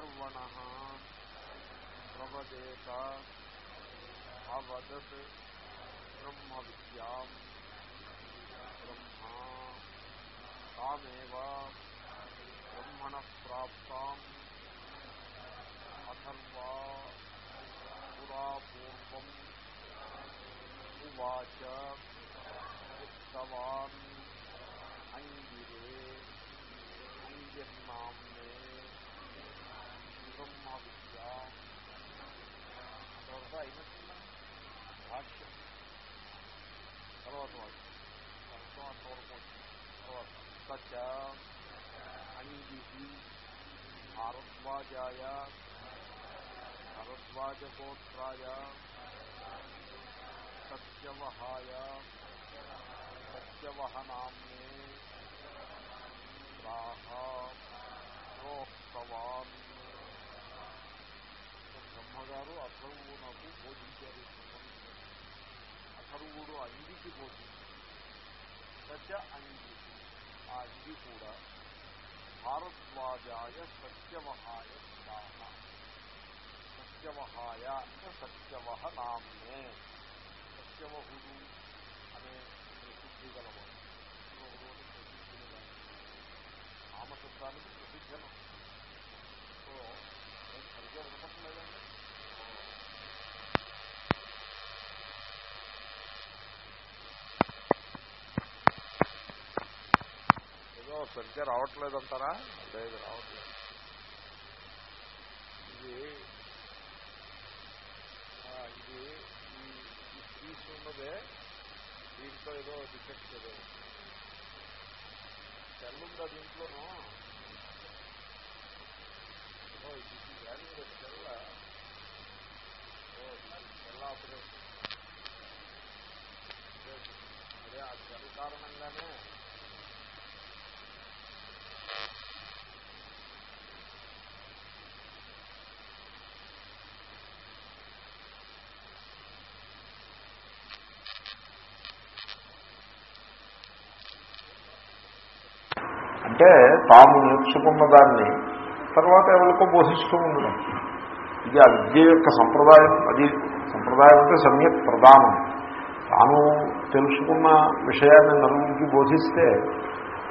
అథర్వణ ప్రవదేత అవదత్ బ్రహ్మ విద్యా బ్రహ్మా తామేవ బ్రహ్మణ ప్రాప్తాం అథర్వా పురా పూర్వం ఉవాచ ఉత్తవాన్ అంగిరే అంగిర్నామ్నే బ్రహ్మ విద్య అంతవరకు అయినట్టుందా భాష్యం తర్వాత వాక్యం అంతవరకు వచ్చింది తర్వాత సచ అంగి భారద్వాజాయ భరద్వాజగోత్రాయ సత్యవహాయ సత్యవహనామ్నే ప్రాహ ప్రోక్తవాన్ బ్రహ్మగారు అథర్వునకు బోధించారు. అథర్వుడు అంగికి బోధించారు. సత్య అంగి ఆ అంగి కూడా భారద్వాజాయ సత్యవహాయ ప్రాహ సత్యవహాయ అంటే సత్యవహ నామ్నే. సత్యవహుడు అనే ప్రసిద్ధి గలవాడు. సత్యవహుడు అని ప్రసిద్ధిని నామశబ్దానికి ప్రసిద్ధి సో నేను సరిగ్గా వినపట్టలేదండి ఏదో సరిగ్గా రావట్లేదంటారా? లేదు రావట్లేదు. ఇది ఇది ఈ పీస్ ఉన్నదే దీంట్లో ఏదో డిఫెక్ట్ ఏదో తెల్లుందా దీంట్లోనూ? ఇది వ్యాల్యూ అంటే తాము నేర్చుకున్న దాన్ని తర్వాత ఎవరికో బోధిస్తూ ఉండడం ఇది ఆ విద్య యొక్క సంప్రదాయం అది సంప్రదాయం అంటే సమ్యక్ ప్రధానం. తాను తెలుసుకున్న విషయాన్ని నలుగురికి బోధిస్తే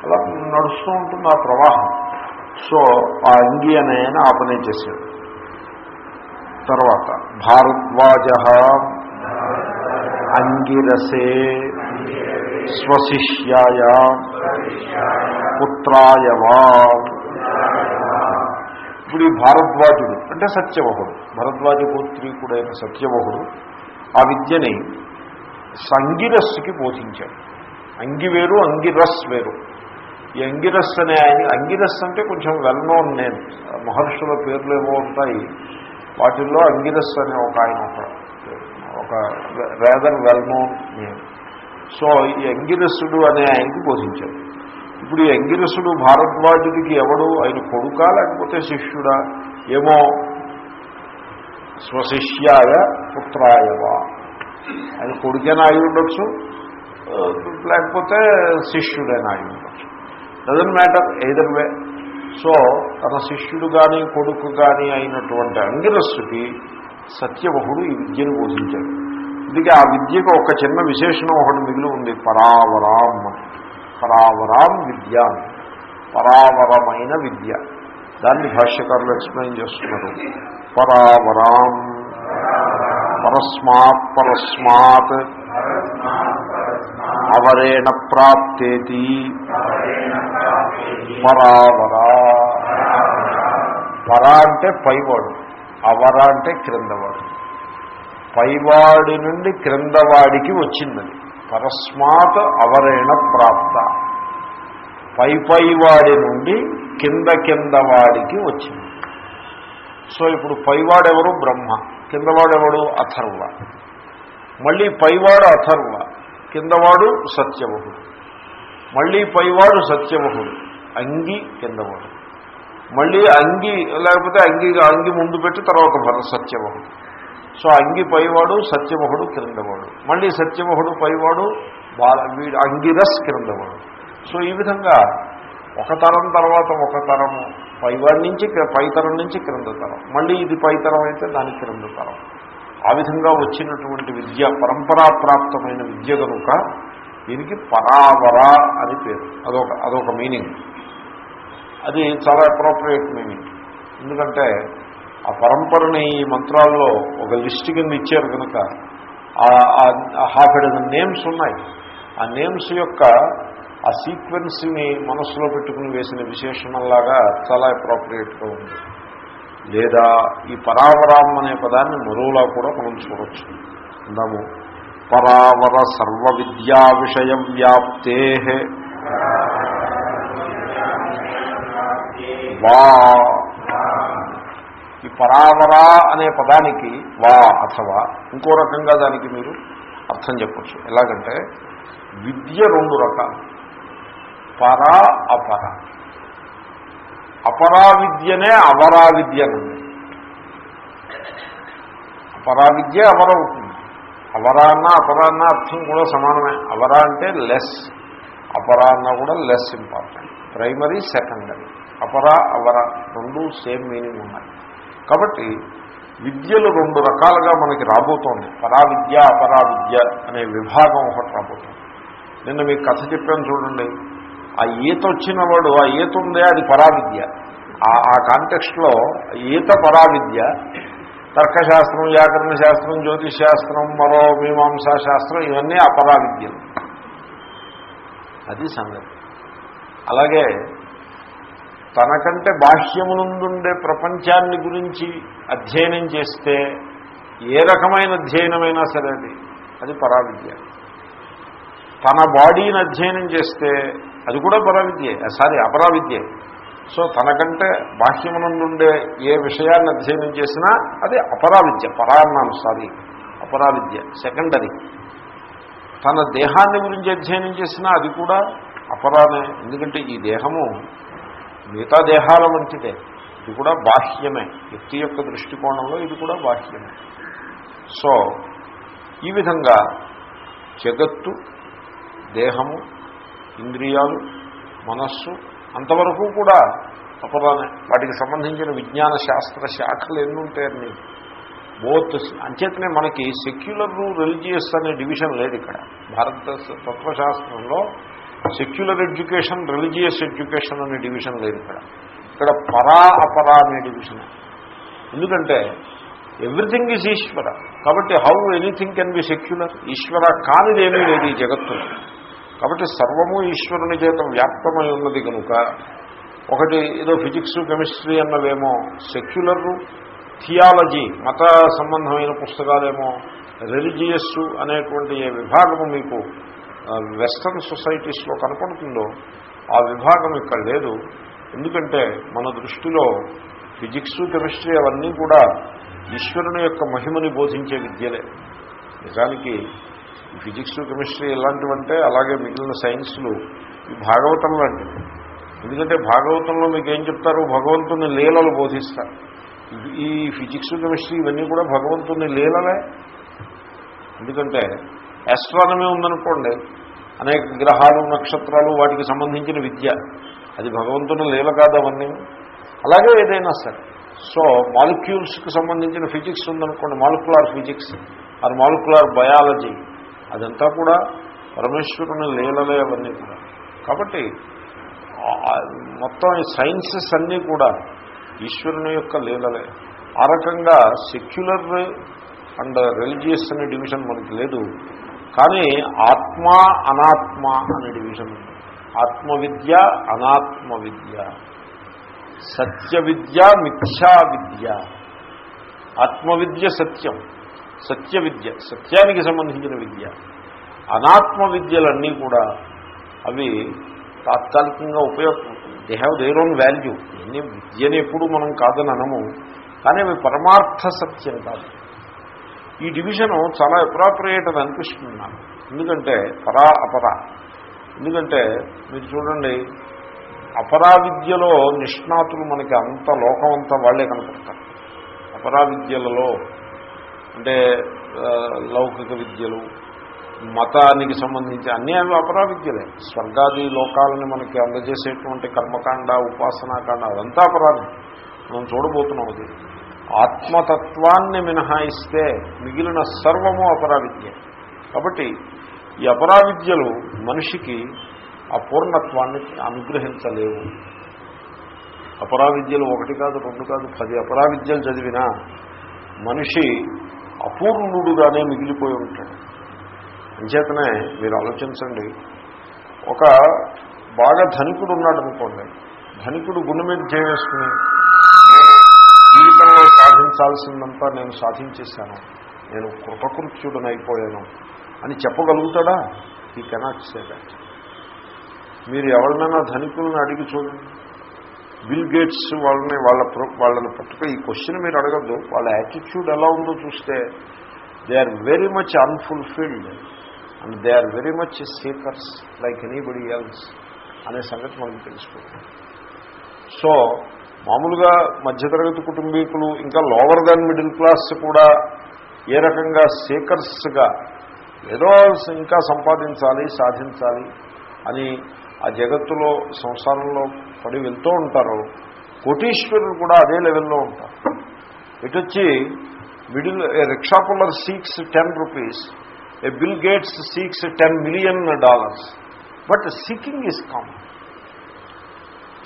అలా నడుస్తూ ఉంటుంది ఆ ప్రవాహం. సో ఆ అంగి అనే ఆయన ఆ పనే చేశాడు తర్వాత భారద్వాజ అంగిరసే స్వశిష్యాయ పుత్రాయ వా. ఇప్పుడు ఈ భారద్వాజుడు అంటే సత్యవహుడు భరద్వాజ గోత్రీకుడైన సత్యవహుడు ఆ విద్యని సంగిరస్సుకి బోధించాడు. అంగి వేరు అంగిరస్ వేరు. ఈ అంగిరస్ అనే ఆయన అంగిరస్ అంటే కొంచెం వెల్ నోన్ నేమ్ మహర్షుల పేర్లు ఏవో ఉంటాయి. వాటిల్లో అంగిరస్ అనే ఒక ఆయన ఒక rather well known name so ఈ అంగిరస్సుడు అనే ఆయనకి బోధించాడు. ఇప్పుడు ఈ అంగిరసుడు భారద్వాజుడికి ఎవడు? ఆయన కొడుకా లేకపోతే శిష్యుడా? ఏమో స్వశిష్యాయ పుత్రాయవా ఆయన కొడుకైనా అయి ఉండొచ్చు లేకపోతే శిష్యుడైనా అయి ఉండొచ్చు. Doesn't matter either way so తన శిష్యుడు కానీ కొడుకు కానీ అయినటువంటి అంగిరస్సుకి సత్యవహుడు ఈ విద్యను బోధించాడు. ఇందుకే ఆ విద్యకు ఒక చిన్న విశేషణం ఒకటి మిగిలి ఉంది. పరావరాం అని. పరావరాం విద్య పరావరమైన విద్య. దాన్ని భాష్యకారులు ఎక్స్ప్లెయిన్ చేస్తున్నారు. పరావరాం. పరస్మాత్ పరస్మాత్. అవరేణ ప్రాప్తేతి. పరావరా. పర అంటే పైవాడు. అవర అంటే క్రిందవాడు. పైవాడి నుండి క్రిందవాడికి వచ్చిందని. పరస్మాత్ అవరేణ ప్రాప్త. పై పైవాడి నుండి కింద కింద వాడికి వచ్చింది. సో ఇప్పుడు పైవాడెవరు? బ్రహ్మ. కిందవాడెవడు? అథర్వ. మళ్ళీ పైవాడు అథర్వ. కిందవాడు సత్యవహుడు. మళ్ళీ పైవాడు సత్యవహుడు. అంగి కిందవాడు. మళ్ళీ అంగి లేకపోతే అంగి అంగి ముందు పెట్టి తర్వాత భర సత్యవహుడు. సో అంగి పైవాడు సత్యవహుడు క్రిందవాడు. మళ్ళీ సత్యవహుడు పైవాడు బాల వీడు అంగిరస్ క్రిందవాడు. సో ఈ విధంగా ఒక తరం తర్వాత ఒక తరము పైవాడి నుంచి పై తరం నుంచి క్రింద తరం. మళ్ళీ ఇది పై తరం అయితే దాని క్రింద తరం. ఆ విధంగా వచ్చినటువంటి విద్య పరంపరాప్రాప్తమైన విద్య కనుక దీనికి పరావర అని పేరు. అదొక అదొక మీనింగ్. అది చాలా అప్రోప్రియేట్ మీనింగ్. ఎందుకంటే ఆ పరంపరని ఈ మంత్రాల్లో ఒక లిస్ట్ కింద ఇచ్చారు కనుక హాఫ్ డజన్ నేమ్స్ ఉన్నాయి. ఆ నేమ్స్ యొక్క ఆ సీక్వెన్స్ని మనస్సులో పెట్టుకుని వేసిన విశేషణంలాగా చాలా అప్రాప్రియేట్గా ఉంది. లేదా ఈ పరావరాం అనే పదాన్ని మరోలా కూడా మనం చూడొచ్చు. అందాము పరావర సర్వ విద్యా విషయ వ్యాప్తే వా ఈ పరావరా అనే పదానికి వా అథవా ఇంకో రకంగా దానికి మీరు అర్థం చెప్పచ్చు. ఎలాగంటే విద్య రెండు రకాలు. పర అపర. అపరా విద్యనే అవరా విద్య అనండి అపరా విద్య అవర అవుతుంది అవరా అన్న అపరా అన్న అర్థం కూడా సమానమే. అవరా అంటే లెస్ అపరా అన్న కూడా లెస్ ఇంపార్టెంట్ ప్రైమరీ సెకండరీ అపరా అవర రెండు సేమ్ మీనింగ్ ఉన్నాయి. కాబట్టి విద్యలు రెండు రకాలుగా మనకి రాబోతోంది. పరావిద్య అపరావిద్య అనే విభాగం ఒకటి రాబోతోంది. నిన్న మీకు కథ చెప్పాను చూడండి. ఆ ఈత వచ్చిన వాడు ఆ ఈత ఉందే అది పరావిద్య. ఆ- ఆ కాంటెక్స్ట్లో ఈత పరావిద్య తర్కశాస్త్రం వ్యాకరణ శాస్త్రం జ్యోతిష్ శాస్త్రం మరో మీమాంసా శాస్త్రం ఇవన్నీ అపరావిద్యలు. అది సంగతి. అలాగే తనకంటే బాహ్యమునందుండే ప్రపంచాన్ని గురించి అధ్యయనం చేస్తే ఏ రకమైన అధ్యయనమైనా సరే అది అది పరావిద్య. తన బాడీని అధ్యయనం చేస్తే అది కూడా పరావిద్యే సారీ అపరావిద్యే. సో తనకంటే బాహ్యమునందుండే ఏ విషయాన్ని అధ్యయనం చేసినా అది అపరావిద్య పరా అన్నాను సారీ అపరావిద్య సెకండరీ. తన దేహాన్ని గురించి అధ్యయనం చేసినా అది కూడా అపరానే ఎందుకంటే ఈ దేహము మిగతా దేహాల వంటిదే. ఇది కూడా బాహ్యమే. వ్యక్తి యొక్క దృష్టికోణంలో ఇది కూడా బాహ్యమే. సో ఈ విధంగా జగత్తు దేహము ఇంద్రియాలు మనస్సు అంతవరకు కూడా తప్పదానే. వాటికి సంబంధించిన విజ్ఞాన శాస్త్ర శాఖలు ఎన్ని ఉంటాయని? బోత్ అంచేతనే మనకి సెక్యులర్ రిలీజియస్ అనే డివిజన్ లేదు ఇక్కడ. భారత తత్వశాస్త్రంలో సెక్యులర్ ఎడ్యుకేషన్ రిలీజియస్ ఎడ్యుకేషన్ అనే డివిజన్ లేదు ఇక్కడ. ఇక్కడ పరా అపరా అనే డివిజన్. ఎందుకంటే ఎవ్రీథింగ్ ఈజ్ ఈశ్వర. కాబట్టి how anything can be secular? Ishwara కానిదేమీ లేదు ఈ జగత్తులో. కాబట్టి సర్వము ఈశ్వరుని చేత వ్యాప్తమై ఉన్నది కనుక ఒకటి ఏదో ఫిజిక్స్ కెమిస్ట్రీ అన్నవేమో సెక్యులర్ థియాలజీ మత సంబంధమైన పుస్తకాలేమో రిలీజియస్ అనేటువంటి ఏ విభాగము మీకు వెస్ట్రన్ సొసైటీస్లో కనపడుతుందో ఆ విభాగం ఇక్కడ లేదు. ఎందుకంటే మన దృష్టిలో ఫిజిక్స్ కెమిస్ట్రీ అవన్నీ కూడా ఈశ్వరుని యొక్క మహిమని బోధించే విద్యలే. నిజానికి ఫిజిక్స్ కెమిస్ట్రీ ఇలాంటివంటే అలాగే మిగిలిన సైన్స్లు ఈ భాగవతం లాంటివి. ఎందుకంటే భాగవతంలో మీకు ఏం చెప్తారు? భగవంతుని లీలలు బోధిస్తారు. ఈ ఫిజిక్స్ కెమిస్ట్రీ ఇవన్నీ కూడా భగవంతుని లీలలే. ఎందుకంటే ఆస్ట్రానమీ ఉందనుకోండి అనేక గ్రహాలు నక్షత్రాలు వాటికి సంబంధించిన విద్య. అది భగవంతుని లీల కాదు అవన్నీ. అలాగే ఏదైనా సరే. సో మాలిక్యూల్స్కి సంబంధించిన ఫిజిక్స్ ఉందనుకోండి molecular physics or molecular biology అదంతా కూడా పరమేశ్వరుని లీలలే అవన్నీ కూడా. కాబట్టి మొత్తం సైన్సెస్ అన్నీ కూడా ఈశ్వరుని యొక్క లీలలే. ఆ రకంగా సెక్యులర్ అండ్ రిలీజియస్ అనే డివిజన్ మనకి లేదు. కానీ ఆత్మ అనాత్మ అనే డివిజన్ ఉంది అనాత్మ విద్య సత్య విద్య మిథ్యా విద్య ఆత్మవిద్య సత్యం. సత్య విద్య సత్యానికి సంబంధించిన విద్య. అనాత్మ విద్యలన్నీ కూడా అవి తాత్కాలికంగా ఉపయోగపడుతుంది they have their own value ఎన్ని విద్యని ఎప్పుడు మనం కాదని అనము. కానీ అవి పరమార్థ సత్యం కాదు. ఈ డివిజను చాలా అప్రాప్రియేట్ అని అనిపిస్తుంది నాకు. ఎందుకంటే పరా అపర. ఎందుకంటే మీరు చూడండి అపరా విద్యలో నిష్ణాతులు మనకి అంత లోకం అంతా వాళ్ళే కనపడతారు. అపరా విద్యలలో అంటే లౌకిక విద్యలు మతానికి సంబంధించి అన్ని అవి అపరా విద్యలే. స్వర్గాది లోకాలని మనకి అందజేసేటువంటి కర్మకాండ ఉపాసనాకాండ అదంతా అపరాధం. మనం చూడబోతున్నాం అది. ఆత్మతత్వాన్ని మినహాయిస్తే మిగిలిన సర్వము అపరా విద్య కాబట్టి ఈ అపరా విద్యలు మనిషికి ఆ పూర్ణత్వాన్ని అనుగ్రహించలేవు. అపరా విద్యలు ఒకటి కాదు రెండు కాదు పది అపరా విద్యలు చదివినా మనిషి అపూర్ణుడుగానే మిగిలిపోయి ఉంటాడు. అంచేతనే మీరు ఆలోచించండి ఒక బాగా ధనికుడు ఉన్నాడు అనుకోండి ధనికుడు గుండె మీద చేసుకుని సాధించాల్సిందంతా నేను సాధించేశాను. నేను కృతకృత్యుడనైపోయాను అని చెప్పగలుగుతాడా? ఈ కెనాట్ సే దాట్ మీరు ఎవరినైనా ధనికులను అడిగి చూడండి. బిల్ గేట్స్ వాళ్ళని వాళ్ళ వాళ్ళని పట్టుక ఈ క్వశ్చన్ మీరు అడగద్దు. వాళ్ళ యాటిట్యూడ్ ఎలా ఉందో చూస్తే they are very much unfulfilled and they are very much seekers like anybody else అనే సంగతి మనకు తెలిసిపోతుంది సో మామూలుగా మధ్యతరగతి కుటుంబీకులు ఇంకా లోవర్ దాన్ మిడిల్ క్లాస్ కూడా ఏ రకంగా సీకర్స్గా ఏదో ఇంకా సంపాదించాలి సాధించాలి అని ఆ జగత్తులో సంసారంలో పడి వెళ్తూ ఉంటారు కోటీశ్వరులు కూడా అదే లెవెల్లో ఉంటారు. ఇటొచ్చి middle a rickshaw puller seeks ten rupees a Bill Gates seeks ten million dollars but seeking is common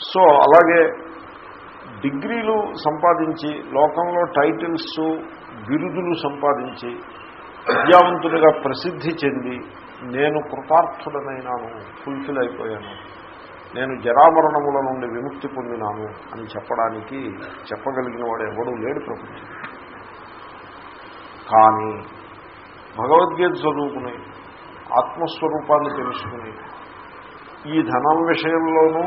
so అలాగే డిగ్రీలు సంపాదించి లోకంలో టైటిల్స్ బిరుదులు సంపాదించి విద్యావంతుడిగా ప్రసిద్ధి చెంది నేను కృతార్థుడనైనాను ఫుల్ఫిల్ అయిపోయాను. నేను జరామరణముల నుండి విముక్తి పొందినాను అని చెప్పడానికి చెప్పగలిగిన వాడు ఎవడూ లేడు ప్రపంచం కానీ భగవద్గీత చదువుకుని ఆత్మస్వరూపాన్ని తెలుసుకుని ఈ ధనం విషయంలోనూ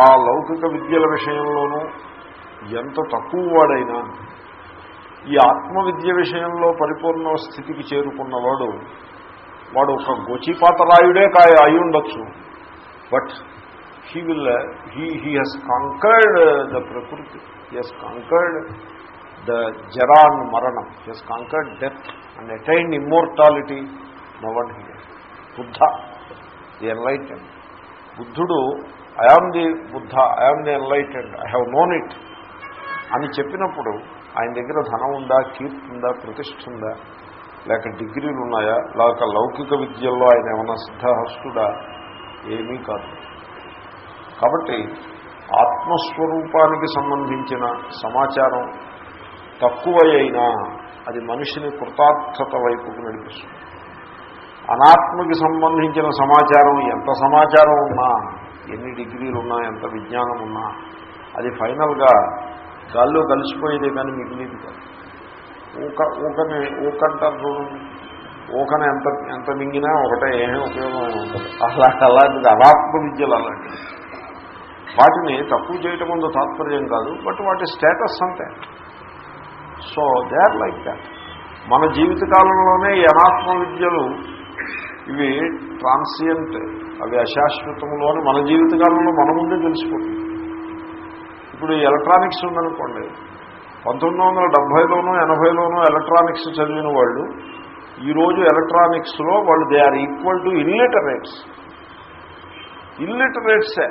ఆ లౌకిక విద్యల విషయంలోనూ ఎంత తక్కువ వాడైనా ఈ ఆత్మవిద్య విషయంలో పరిపూర్ణ స్థితికి చేరుకున్నవాడు వాడు ఒక గోచిపాతరాయుడే కాయ అయి ఉండొచ్చు. But he will he he has conquered the prakriti he has conquered the Jaran మరణం he has conquered death and attain immortality నవన్ he Buddha the enlightened బుద్ధుడు I am the Buddha I am the enlightened I have known it అని చెప్పినప్పుడు ఆయన దగ్గర ధనం ఉందా కీర్తి ఉందా ప్రతిష్ఠ ఉందా లేక డిగ్రీలు ఉన్నాయా లేక లౌకిక విద్యల్లో ఆయన ఏమైనా సిద్ధహస్తుడా ఏమీ కాదు. కాబట్టి ఆత్మస్వరూపానికి సంబంధించిన సమాచారం తక్కువ అయినా అది మనిషిని కృతార్థత వైపుకు నడిపిస్తుంది. అనాత్మకి సంబంధించిన సమాచారం ఎంత సమాచారం ఉన్నా ఎన్ని డిగ్రీలు ఉన్నా ఎంత విజ్ఞానం ఉన్నా అది ఫైనల్గా గాల్లో కలిసిపోయేదే కానీ మిగిలింది కాదు. ఊక ఊకని ఊకంటారు చూడండి ఊకని ఎంత ఎంత మింగినా ఒకటే ఏమీ ఉపయోగం ఉండదు. అలా అలాంటిది అనాత్మ విద్యలు అలాంటివి. వాటిని తక్కువ చేయటం ముందు తాత్పర్యం కాదు బట్ వాటి స్టేటస్ అంతే. So they are like that. మన జీవితకాలంలోనే ఈ అనాత్మ విద్యలు ఇవి ట్రాన్సియంట్ అవి అశాశ్వతములు అని మన జీవితకాలంలో మన ముందే తెలిసిపోతుంది. ఇప్పుడు ఎలక్ట్రానిక్స్ ఉందనుకోండి పంతొమ్మిది వందల డెబ్భైలోనూ ఎనభైలోనూ ఎలక్ట్రానిక్స్ చదివిన వాళ్ళు ఈరోజు ఎలక్ట్రానిక్స్లో వాళ్ళు they are equal to illiterates ఇల్లిటరేట్సే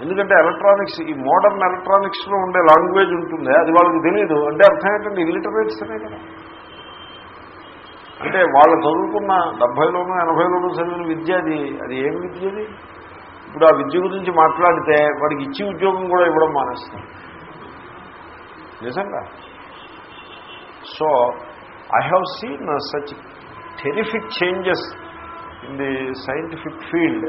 ఎందుకంటే ఎలక్ట్రానిక్స్ ఈ మోడర్న్ ఎలక్ట్రానిక్స్లో ఉండే లాంగ్వేజ్ ఉంటుంది అది వాళ్ళకి తెలియదు అంటే అర్థం ఏంటంటే ఇల్లిటరేట్స్ అనే కదా. అంటే వాళ్ళు చదువుకున్న డెబ్భైలోనూ ఎనభైలోనూ చదివిన విద్య అది అది ఏం విద్య అది? ఇప్పుడు ఆ విద్య గురించి మాట్లాడితే వాడికి ఇచ్చి ఉద్యోగం కూడా ఇవ్వడం మానేస్తారు నిజంగా? So I have seen such terrific changes in the scientific field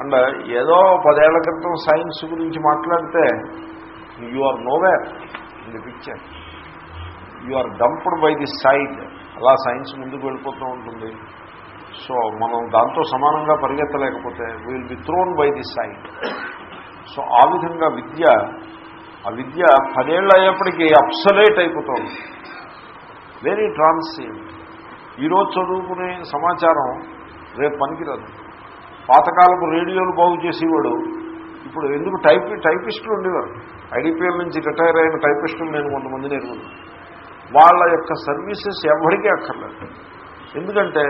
and ఏదో పదేళ్ళ క్రితం సైన్స్ గురించి మాట్లాడితే you are nowhere in the picture you are dumped by the side అలా సైన్స్ ముందుకు వెళ్ళిపోతూ ఉంటుంది. సో మనం దాంతో సమానంగా పరిగెత్తలేకపోతే will be thrown by the side so ఆ విధంగా విద్య ఆ విద్య పదేళ్ళు అయ్యేప్పటికీ అప్సలేట్ అయిపోతుంది. వెరీ ట్రాన్సియంట్ ఈరోజు చదువుకునే సమాచారం రేపు పనికిరాదు. పాతకాలపు రేడియోలు బాగు చేసేవాడు ఇప్పుడు ఎందుకు టైప్ టైపిస్టులు ఉండేవారు? ఐడిపిఎల్ నుంచి రిటైర్ అయిన టైపిస్టులు నేను కొంతమంది ఎరుగుదు వాళ్ళ యొక్క సర్వీసెస్ ఎవరికీ అక్కర్లేదు. ఎందుకంటే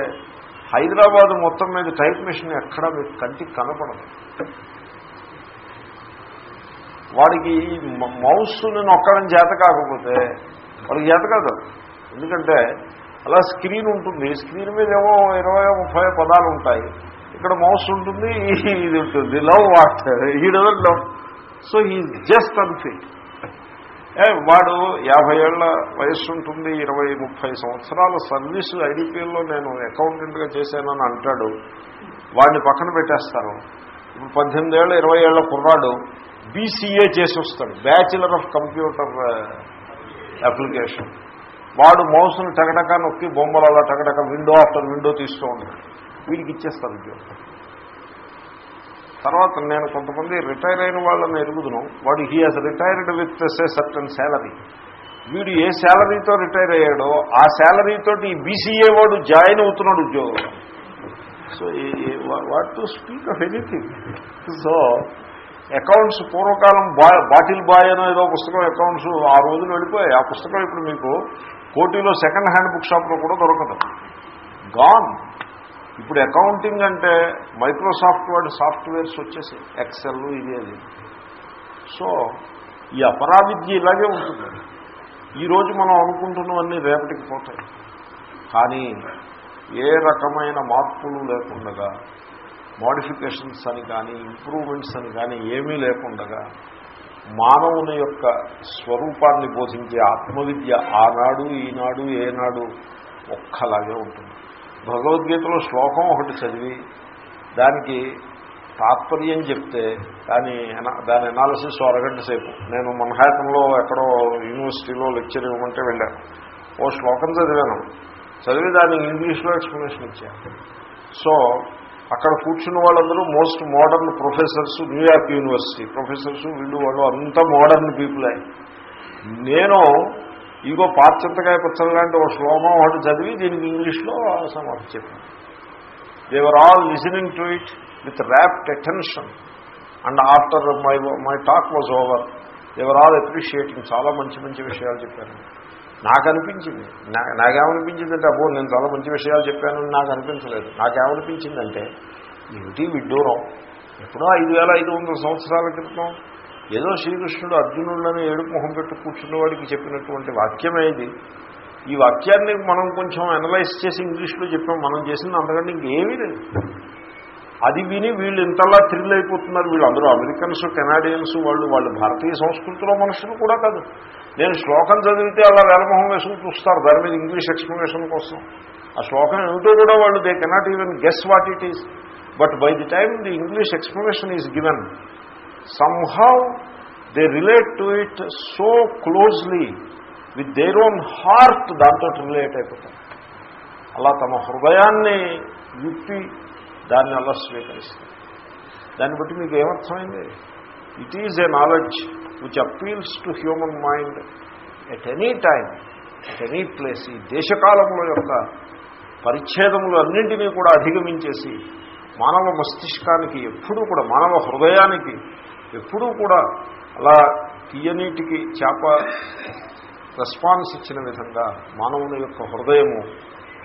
హైదరాబాద్ మొత్తం మీద టైప్ మిషన్ ఎక్కడా మీకు కంటికి కనపడదు. వాడికి మౌస్ని నొక్కడం చేత కాకపోతే వాడికి చేత కాదు. ఎందుకంటే అలా స్క్రీన్ ఉంటుంది. స్క్రీన్ మీద ఏవో ఇరవై ముప్పై పదాలు ఉంటాయి. ఇక్కడ మౌస్ ఉంటుంది ఇది ఉంటుంది. Love what? ఈ డజన్ లవ్. సో ఈ జస్ట్ అన్ఫిట్. వాడు యాభై ఏళ్ళ వయస్సు ఉంటుంది ఇరవై ముప్పై సంవత్సరాల సర్వీసు ఐడిపిఎల్లో నేను అకౌంటెంట్గా చేశానని అంటాడు. వాడిని పక్కన పెట్టేస్తారు. ఇప్పుడు పద్దెనిమిది ఏళ్ళ ఇరవై ఏళ్ళ కుర్రాడు బీసీఏ చేసి వస్తాడు. బ్యాచిలర్ ఆఫ్ కంప్యూటర్ అప్లికేషన్ వాడు మౌస్ను టగటక నొక్కి బొమ్మలు అలా టగటక విండో ఆఫ్టర్ విండో తీస్తూ ఉంటాడు. వీడికి ఇచ్చేస్తారు. ఉద్యోగం తర్వాత నేను కొంతమంది రిటైర్ అయిన వాళ్ళని ఎరుగుదును. వాడు he has retired with say certain salary వీడు ఏ శాలరీతో రిటైర్ అయ్యాడో ఆ శాలరీతో ఈ బీసీఏ వాడు జాయిన్ అవుతున్నాడు ఉద్యోగం. So what to speak of anything. So accounts పూర్వకాలం బా బాటిల్ బాయ్ అనో ఏదో పుస్తకం అకౌంట్స్ ఆ రోజులు వెళ్ళిపోయాయి. ఆ పుస్తకం ఇప్పుడు మీకు కోటిలో సెకండ్ హ్యాండ్ బుక్ షాప్లో కూడా దొరకదు. గాన్ ఇప్పుడు అకౌంటింగ్ అంటే మైక్రోసాఫ్ట్ వాడి సాఫ్ట్వేర్స్ వచ్చేసి ఎక్సెల్ ఇది అది. సో ఈ అపరావిద్య ఇలాగే ఉంటుంది. ఈరోజు మనం అనుకుంటున్నవన్నీ రేపటికి పోతాయి. కానీ ఏ రకమైన మార్పులు లేకుండగా మోడిఫికేషన్స్ అని కానీ ఇంప్రూవ్మెంట్స్ అని కానీ ఏమీ లేకుండగా మానవుని యొక్క స్వరూపాన్ని బోధించే ఆత్మవిద్య ఆనాడు ఈనాడు ఏనాడు ఒక్కలాగే ఉంటుంది. భగవద్గీతలో శ్లోకం ఒకటి చదివి దానికి తాత్పర్యం చెప్తే దాని దాని అనాలిసిస్ అరగంట సేపు. నేను మన్హాటంలో ఎక్కడో యూనివర్సిటీలో లెక్చర్ ఇవ్వమంటే వెళ్ళాను ఓ శ్లోకం చదివాను. చదివి దాన్ని ఇంగ్లీష్లో ఎక్స్ప్లెనేషన్ ఇచ్చాను సో అక్కడ కూర్చున్న వాళ్ళందరూ most modern professors New York university professors వీళ్ళు వాళ్ళు అంతా మోడర్న్ పీపులే. నేను ఇగో పార్చంతకాయ పుస్తకం లాంటి ఒక శ్లోమం ఒకటి చదివి దీనికి ఇంగ్లీష్లో సమాధి చెప్పాను they were all listening to it with rapt attention and after my my talk was over they were all appreciating చాలా మంచి మంచి విషయాలు చెప్పాను నాకు అనిపించింది నాకేమనిపించిందంటే అబ్బో నేను చాలా మంచి విషయాలు చెప్పానని నాకు అనిపించలేదు. నాకేమనిపించిందంటే ఏమిటి విడ్డూరం ఎప్పుడో ఐదు వేల ఐదు వందల సంవత్సరాల క్రితం ఏదో శ్రీకృష్ణుడు అర్జునుడని ఏడుపు మొహం పెట్టు కూర్చున్నవాడికి చెప్పినటువంటి వాక్యమేది ఈ వాక్యాన్ని మనం కొంచెం అనలైజ్ చేసి ఇంగ్లీష్లో చెప్పాం మనం చేసింది అంతకంటే ఇంకేమీ లేదు. అది విని వీళ్ళు ఇంతలా థ్రిల్ అయిపోతున్నారు. వీళ్ళందరూ అమెరికన్స్ కెనాడియన్స్ వాళ్ళు వాళ్ళు భారతీయ సంస్కృతిలో మనుషులు కూడా కాదు. నేను శ్లోకం చదివితే అలా వేలమొహం వేసుకుని చూస్తారు. దాని మీద ఇంగ్లీష్ ఎక్స్ప్లెనేషన్ కోసం. ఆ శ్లోకం ఏమిటో కూడా వాళ్ళు they cannot even guess what it is but by the time the English explanation is given somehow they relate to it so closely with their own heart దాంతో రిలేట్ అయిపోతారు అలా తమ హృదయాన్ని విప్పి దాన్ని అలా స్వీకరిస్తారు. దాన్ని బట్టి మీకు ఏమర్థమైంది? It is a knowledge which appeals to human mind at any time at any place ఈ దేశకాలంలో యొక్క పరిచ్ఛేదములు అన్నింటినీ కూడా అధిగమించేసి మానవ మస్తిష్కానికి ఎప్పుడూ కూడా మానవ హృదయానికి ఎప్పుడూ కూడా అలా తీయనీటికి చేప రెస్పాన్స్ ఇచ్చిన విధంగా మానవుని యొక్క హృదయము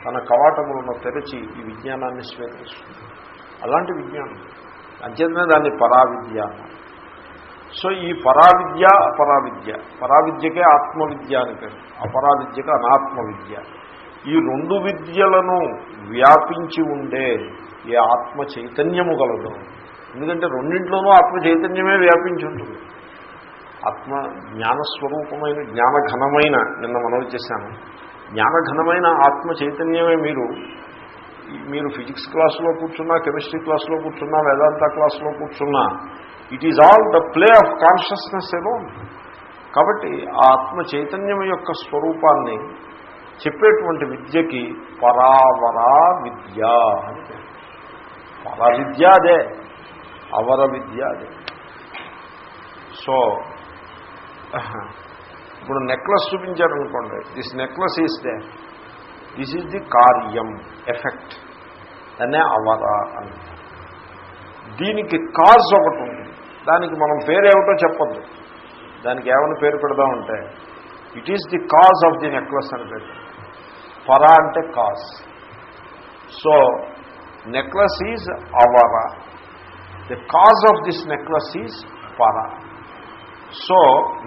తన కవాటములను తెరచి ఈ విజ్ఞానాన్ని స్వీకరిస్తుంది. అలాంటి విజ్ఞానం. అంచేతనే దాన్ని పరావిద్య అన్నారు. సో ఈ పరావిద్య అపరావిద్య పరావిద్యకే ఆత్మవిద్య అని పేరు. అపరావిద్యకి అనాత్మ విద్య ఈ రెండు విద్యలను వ్యాపించి ఉండే ఏ ఆత్మ చైతన్యము గలదు. ఎందుకంటే రెండింట్లోనూ ఆత్మ చైతన్యమే వ్యాపించి ఉంటుంది. ఆత్మ జ్ఞానస్వరూపమైన జ్ఞానఘనమైన నిన్న మనవి చేశాను. జ్ఞానఘనమైన ఆత్మ చైతన్యమే మీరు. మీరు ఫిజిక్స్ క్లాసులో కూర్చున్నా కెమిస్ట్రీ క్లాసులో కూర్చున్నా వేదాంత క్లాసులో కూర్చున్నా it is all the play of consciousness ఏమో కాబట్టి ఆ ఆత్మ చైతన్యం యొక్క స్వరూపాన్ని చెప్పేటువంటి విద్యకి పరావరా విద్య అని పరా. విద్య అదే. అవర విద్య అది. సో ఇప్పుడు necklace చూపించారనుకోండి this necklace is the this is the కార్యం ఎఫెక్ట్ అనే అవర అని. దీనికి కాజ్ ఒకటి ఉంది. దానికి మనం పేరేమిటో చెప్పద్దు. దానికి ఏమైనా పేరు పెడదామంటే it is the cause of the necklace అని పేరు. పరా అంటే cause so necklace is అవర. The cause of this necklace is పరా సో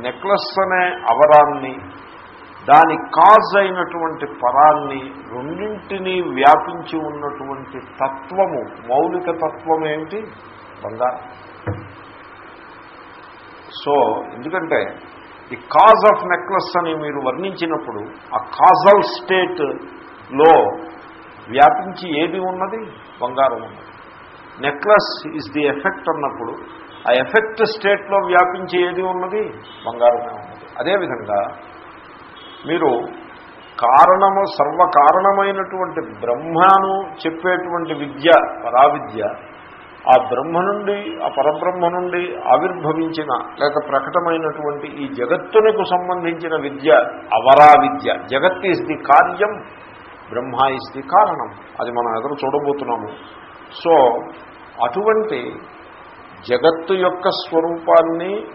నెక్లెస్ అనే అవరాన్ని దాని కాజ్ అయినటువంటి పరాన్ని రెండింటినీ వ్యాపించి ఉన్నటువంటి తత్వము మౌలిక తత్వం ఏమిటి బంగారం. సో ఎందుకంటే ది కాజ్ ఆఫ్ నెక్లెస్ అని మీరు వర్ణించినప్పుడు ఆ కాజల్ స్టేట్లో వ్యాపించి ఏది ఉన్నది? బంగారం ఉన్నది. నెక్లెస్ ఇస్ ది ఎఫెక్ట్ అన్నప్పుడు ఆ ఎఫెక్ట్ స్టేట్లో వ్యాపించి ఏది ఉన్నది? బంగారమే ఉన్నది. అదేవిధంగా మీరు కారణము సర్వకారణమైనటువంటి బ్రహ్మను చెప్పేటువంటి విద్య పరావిద్య ఆ బ్రహ్మ నుండి ఆ పరబ్రహ్మ నుండి ఆవిర్భవించిన లేక ప్రకటమైనటువంటి ఈ జగత్తునకు సంబంధించిన విద్య అవరా విద్య జగత్ ఈజ్ ది కార్యం బ్రహ్మ ఈజ్ ది కారణం. అది మనం ఎదురు చూడబోతున్నాము. సో అటువంటి జగత్తు యొక్క స్వరూపాన్ని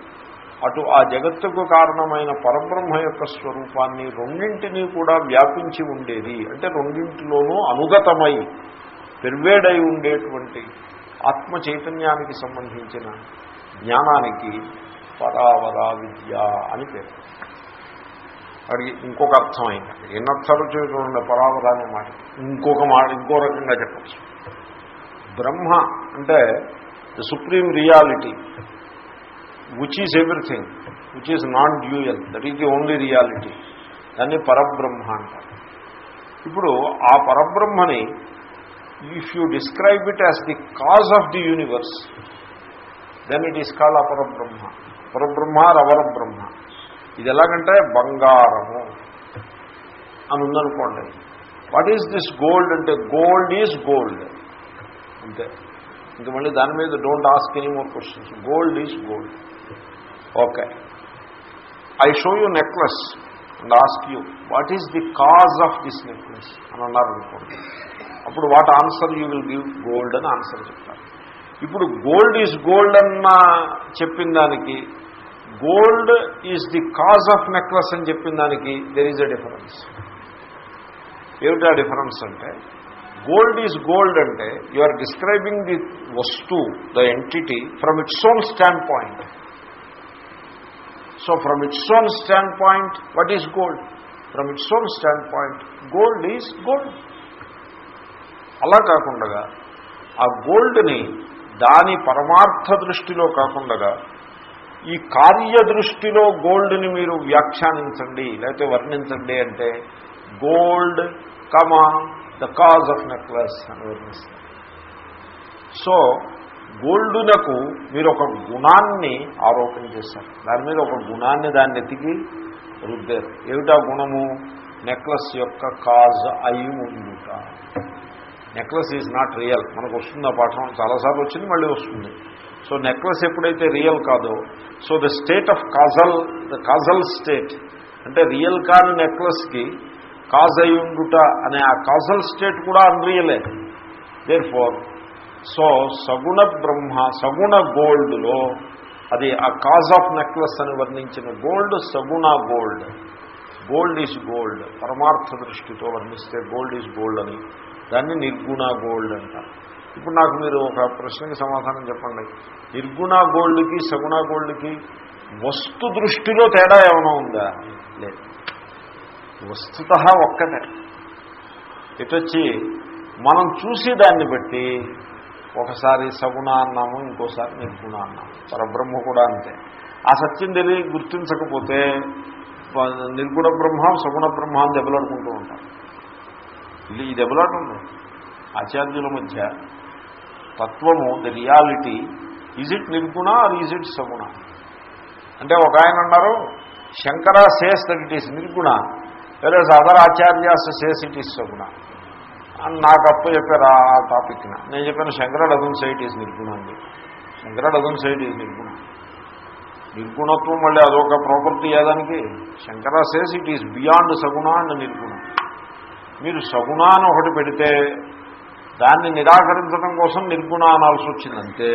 అటు ఆ జగత్తుకు కారణమైన పరబ్రహ్మ యొక్క స్వరూపాన్ని రెండింటినీ కూడా వ్యాపించి ఉండేది. అంటే రెండింటిలోనూ అనుగతమై పెర్వేడై ఉండేటువంటి ఆత్మ చైతన్యానికి సంబంధించిన జ్ఞానానికి పరావరా విద్య అని పేరు. అడిగి ఇంకొక అర్థమైంది. ఎన్నర్థాలు ఎన్ని అర్థాలు చూడండి పరావర అనే మాట. ఇంకొక మాట ఇంకో రకంగా చెప్పచ్చు. బ్రహ్మ అంటే the supreme reality which is everything which is non dual that is the only reality దాన్ని పరబ్రహ్మ అంటారు. ఇప్పుడు ఆ పరబ్రహ్మని if you describe it as the cause of the universe then it is call Aparabrahma. Parabrahma రవర Brahma ఇది ఎలాగంటే బంగారము అని ఉందనుకోండి. What is this gold అంటే గోల్డ్ ఈజ్ గోల్డ్ అంతే ఇంక మళ్ళీ దాని మీద don't ask any more questions gold is gold okay I show you necklace and ask you what is the cause of this necklace అని అన్నారనుకోండి అప్పుడు what answer you will give gold అని answer చెప్తారు. ఇప్పుడు గోల్డ్ ఈజ్ గోల్డ్ అన్న చెప్పిన దానికి gold is the cause of necklace అని చెప్పిన దానికి దెర్ ఈజ్ అ డిఫరెన్స్ ఏమిటా డిఫరెన్స్ అంటే గోల్డ్ ఈజ్ గోల్డ్ అంటే యు ఆర్ డిస్క్రైబింగ్ ది వస్తు the entity from its own standpoint so from its own stand point what is gold from its own standpoint gold is gold అలా కాకుండా ఆ గోల్డ్ని దాని పరమార్థ దృష్టిలో కాకుండా ఈ కార్య దృష్టిలో గోల్డ్ని మీరు వ్యాఖ్యానించండి లేకపోతే వర్ణించండి అంటే gold comma the cause of necklace అని వర్ణిస్తారు. సో గోల్డునకు మీరు ఒక గుణాన్ని ఆరోపణ చేశారు. దాని మీద ఒక గుణాన్ని దాన్ని ఎతికి రుద్దారు. ఏమిటా గుణము? నెక్లెస్ యొక్క కాజ్ అయి ఉండుట. నెక్లెస్ ఈజ్ నాట్ రియల్ మనకు వస్తుంది ఆ పాఠం. చాలాసార్లు వచ్చింది మళ్ళీ వస్తుంది. సో నెక్లెస్ ఎప్పుడైతే రియల్ కాదో so the state of causal the causal state అంటే రియల్ కాని నెక్లెస్కి కాజ్ అయి ఉండుట అనే ఆ కాజల్ స్టేట్ కూడా అన్రియలే దేర్ ఫోర్ సో సగుణ బ్రహ్మ సగుణ గోల్డ్లో అది ఆ కాజ్ ఆఫ్ నెక్లెస్ అని వర్ణించిన గోల్డ్ సగుణ గోల్డ్. గోల్డ్ ఈజ్ గోల్డ్ పరమార్థ దృష్టితో వర్ణిస్తే గోల్డ్ ఈజ్ గోల్డ్ అని. దాన్ని నిర్గుణ గోల్డ్ అంటారు. ఇప్పుడు నాకు మీరు ఒక ప్రశ్నకి సమాధానం చెప్పండి. నిర్గుణ గోల్డ్కి సగుణ గోల్డ్కి వస్తు దృష్టిలో తేడా ఏమైనా ఉందా? లేదు. వస్తుత ఒక్కటే. ఇటొచ్చి మనం చూసి దాన్ని బట్టి ఒకసారి సగుణ అన్నాము ఇంకోసారి నిర్గుణ అన్నాము. పరబ్రహ్మ కూడా అంతే. ఆ సత్యం తెలియ గుర్తించకపోతే నిర్గుణ బ్రహ్మ సగుణ బ్రహ్మ అని దెబ్బలాడుకుంటూ ఉంటాం. ఇది ఈ దెబ్బలాట ఉంది ఆచార్యుల మధ్య తత్వము ద రియాలిటీ ఈజ్ ఇట్ నిర్గుణ ఆర్ ఈజ్ ఇట్ సగుణ? అంటే ఒక ఆయన అన్నారు Shankara says that it is నిర్గుణ. వేరే అదర్ ఆచార్యాస్ సేసిటీస్ ఇట్ అని నాకు అప్పు చెప్పారు ఆ టాపిక్న నేను చెప్పాను శంకర డజన్ సైటీస్ ఈజ్ నిర్గుణ అండి. శంకర డజన్ సైటీస్ ఈజ్ నిర్గుణ. నిర్గుణత్వం మళ్ళీ అదొక ప్రాపర్టీ ఏదానికి శంకర సేస్ ఇట్ బియాండ్ సగుణ అండ్ నిర్గుణ. మీరు సగుణ అని ఒకటి పెడితే దాన్ని నిరాకరించడం కోసం నిర్గుణ అనాల్సి వచ్చిందంతే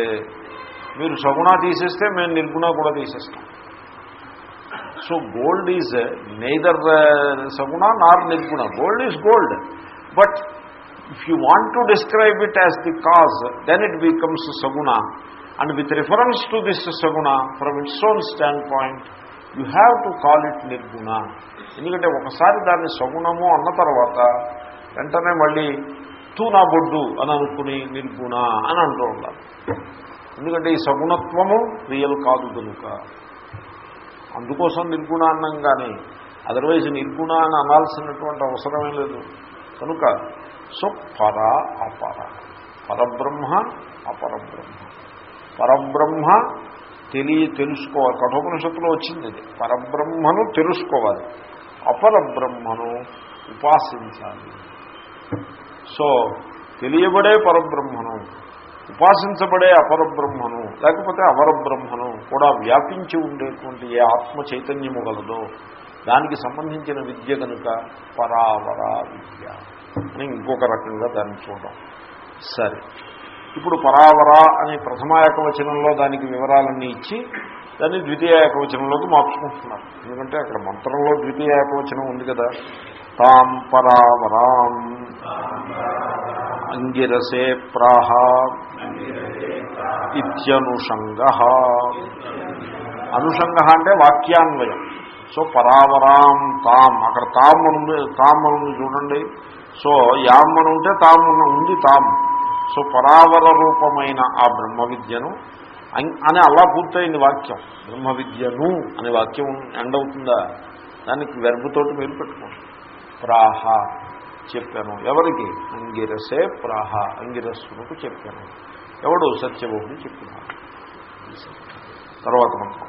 మీరు సగుణ తీసేస్తే మేము నిర్గుణ కూడా తీసేస్తాం. So gold is neither uh, సగుణ నార్ నిర్గుణ. Gold is gold. But if you want to describe it as the cause then it becomes సగుణ. And with reference to this సగుణ from its own standpoint you have to call it నిర్గుణ. ఎందుకంటే ఒకసారి దాన్ని సగుణము అన్న తర్వాత వెంటనే మళ్ళీ తూ నా బొడ్డు అని అనుకుని నిర్గుణ అని అంటూ ఉండాలి. ఎందుకంటే ఈ సగుణత్వము రియల్ కాదు కనుక అందుకోసం నిర్గుణ అన్నం కానీ అదర్వైజ్ నిర్గుణ అని అనాల్సినటువంటి అవసరమే లేదు. కనుక సో పర అపర. పరబ్రహ్మ అపరబ్రహ్మ. పరబ్రహ్మ తెలియ తెలుసుకోవాలి. కఠోపనిషత్తులో వచ్చింది ఇది. పరబ్రహ్మను తెలుసుకోవాలి. అపరబ్రహ్మను ఉపాసించాలి. సో తెలియబడే పరబ్రహ్మను ఉపాసించబడే అపరబ్రహ్మను లేకపోతే అవరబ్రహ్మను కూడా వ్యాపించి ఉండేటువంటి ఏ ఆత్మ చైతన్యము గలదో దానికి సంబంధించిన విద్య కనుక పరావర విద్య అని ఇంకొక రకంగా దాన్ని చూడడం. సరే. ఇప్పుడు పరావర అనే ప్రథమ ఏకవచనంలో దానికి వివరాలన్నీ ఇచ్చి దాన్ని ద్వితీయ ఏకవచనంలోకి మార్చుకుంటున్నారు. ఎందుకంటే అక్కడ మంత్రంలో ద్వితీయ ఏకవచనం ఉంది కదా. తాం పరావరాం అంగిరసే ప్రాహ ఇత్యనుషంగ అనుషంగ అంటే వాక్యాన్వయం. సో పరావరాం తామ్ అక్కడ తాం ఉంది చూడండి. సో యామ్ అని ఉంటే తాము ఉంది తామ్ సో పరావర రూపమైన ఆ బ్రహ్మ విద్యను అని అలా పూర్తయింది వాక్యం. బ్రహ్మ విద్యను అనే వాక్యం ఎండ్ అవుతుందా? దానికి వెర్బుతోటి మీరు పెట్టుకోండి. ప్రాహ చెప్పాను. ఎవరికి? అంగిరసే ప్రాహ అంగిరస్సునకు చెప్పాను. ఎవడు సత్యబోహుడు చెప్పినాడు తర్వాత మంత్రం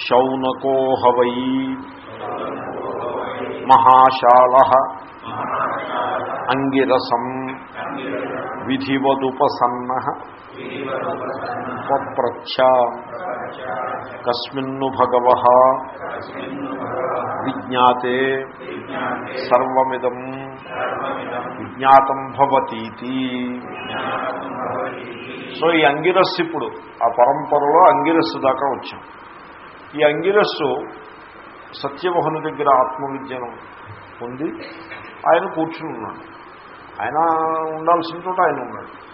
శౌనకోహవై మహాశాల అంగిరసం విధివదుపసన్న పప్రచ్ఛ కస్మిన్ను భగవ విజ్ఞాతే సర్వమిదం విజ్ఞాతం భవతీతి సో ఈ అంగిరస్ ఇప్పుడు ఆ పరంపరలో అంగిరస్సు దాకా వచ్చాం. ఈ అంగిరస్సు సత్యమోహను దగ్గర ఆత్మవిద్యను పొంది ఆయన కూర్చుని ఉన్నాడు. ఆయన ఉండాల్సిన చోట ఆయన ఉన్నాడు.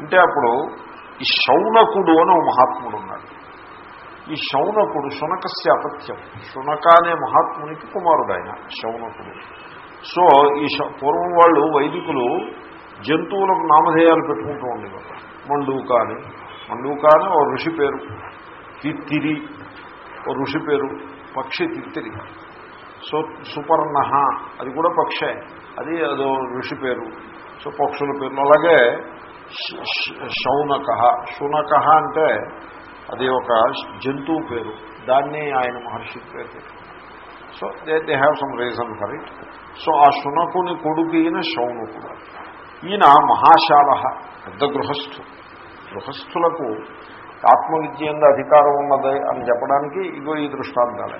అంటే అప్పుడు ఈ శౌనకుడు అని మహాత్ముడు ఉన్నాడు. ఈ శౌనకుడు శునకస్య అపత్యం. శునక అనే మహాత్మునికి కుమారుడు ఆయన శౌనకుడు. సో ఈ పూర్వం వాళ్ళు వైదికులు జంతువులకు నామధేయాలు పెట్టుకుంటూ ఉండేవారు. మండూక అని మండూక అని ఓ ఋషి పేరు. తిత్తిరి ఓ ఋషి పేరు. పక్షి తిత్తిరి. సో సుపర్ణ అది కూడా పక్షే. అది అదో ఋషి పేరు. సో పక్షుల పేర్లు. అలాగే శౌనక శునక అంటే అది ఒక జంతువు పేరు. దాన్ని ఆయన మహర్షి పేరు so they they have some reason for it. So ఆ శునకుని కొడుకు అయిన శౌనకుడు. ఈయన మహాశాల పెద్ద గృహస్థు. గృహస్థులకు ఆత్మవిద్య ఎందు అధికారం ఉన్నది అని చెప్పడానికి ఇగో ఈ దృష్టాంతాలే.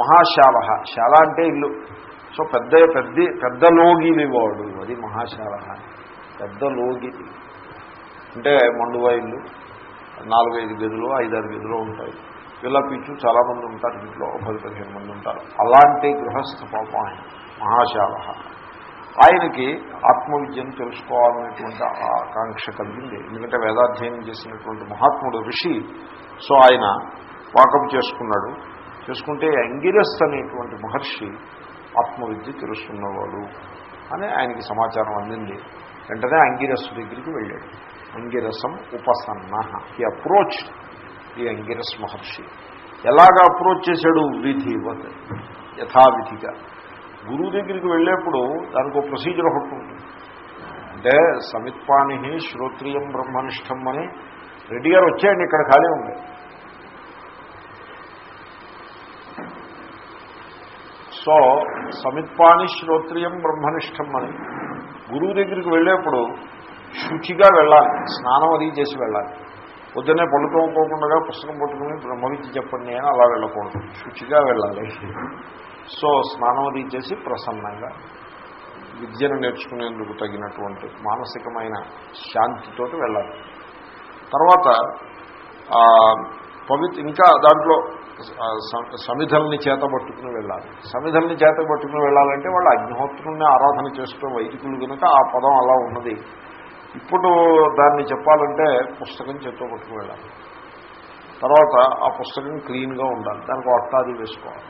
మహాశాల శాల అంటే ఇల్లు. సో పెద్ద పెద్ద పెద్ద లోగిలి వాడు అది మహాశాల పెద్ద లోగిలి అంటే మండువా ఇల్లు నాలుగైదు గదులు ఐదారు గదులు ఉంటాయి. పిల్లపిచ్చు చాలామంది ఉంటారు ఇంట్లో పది పదిహేను మంది ఉంటారు. అలాంటి గృహస్థ పాపం ఆయన మహాశాల ఆయనకి ఆత్మవిద్యను తెలుసుకోవాలనేటువంటి ఆకాంక్ష కలిగింది. ఎందుకంటే వేదాధ్యయనం చేసినటువంటి మహాత్ముడు ఋషి సో ఆయన వాకం చేసుకున్నాడు. చేసుకుంటే అంగిరస్ అనేటువంటి మహర్షి ఆత్మవిద్య తెలుసుకున్నవాడు అని ఆయనకి సమాచారం అందింది. వెంటనే అంగిరస్ దగ్గరికి వెళ్ళాడు. అంగిరసం ఉపసన్న. ఈ అప్రోచ్ ఈ అంగిరస్ మహర్షి. ఎలాగా అప్రోచ్ చేశాడు? విధివత్ యథావిధిగా. గురువు దగ్గరికి వెళ్ళేప్పుడు దానికి ఒక ప్రొసీజర్ ఒకటి ఉంటుంది. అంటే సమిత్పాణి శ్రోత్రియం బ్రహ్మనిష్టం అని రెడ్డి గారు వచ్చాయండి ఇక్కడ ఖాళీ ఉంది. సో సమిత్పాణి శ్రోత్రియం బ్రహ్మనిష్టం అని గురువు దగ్గరికి వెళ్ళేప్పుడు శుచిగా వెళ్ళాలి స్నానం అది చేసి వెళ్ళాలి. పొద్దున్నే పళ్ళు తోముకోకుండా పుస్తకం పట్టుకుని బ్రహ్మవిద్య చెప్పండి అని అలా వెళ్ళకూడదు శుచిగా వెళ్ళాలి. సో స్నానం అది చేసి ప్రసన్నంగా విద్యను నేర్చుకునేందుకు తగినటువంటి మానసికమైన శాంతితోటి వెళ్ళాలి. తర్వాత పవిత్ర ఇంకా దాంట్లో సమిధల్ని చేతబట్టుకుని వెళ్ళాలి. సమిధల్ని చేతబట్టుకుని వెళ్ళాలంటే వాళ్ళు అగ్నిహోత్రుల్ని ఆరాధన చేస్తూ వైదికులు కనుక ఆ పదం అలా ఉన్నది. ఇప్పుడు దాన్ని చెప్పాలంటే పుస్తకం చేత్తో పట్టుకుని వెళ్ళాలి. తర్వాత ఆ పుస్తకం క్లీన్గా ఉండాలి. దానికి అట్టాది వేసుకోవాలి.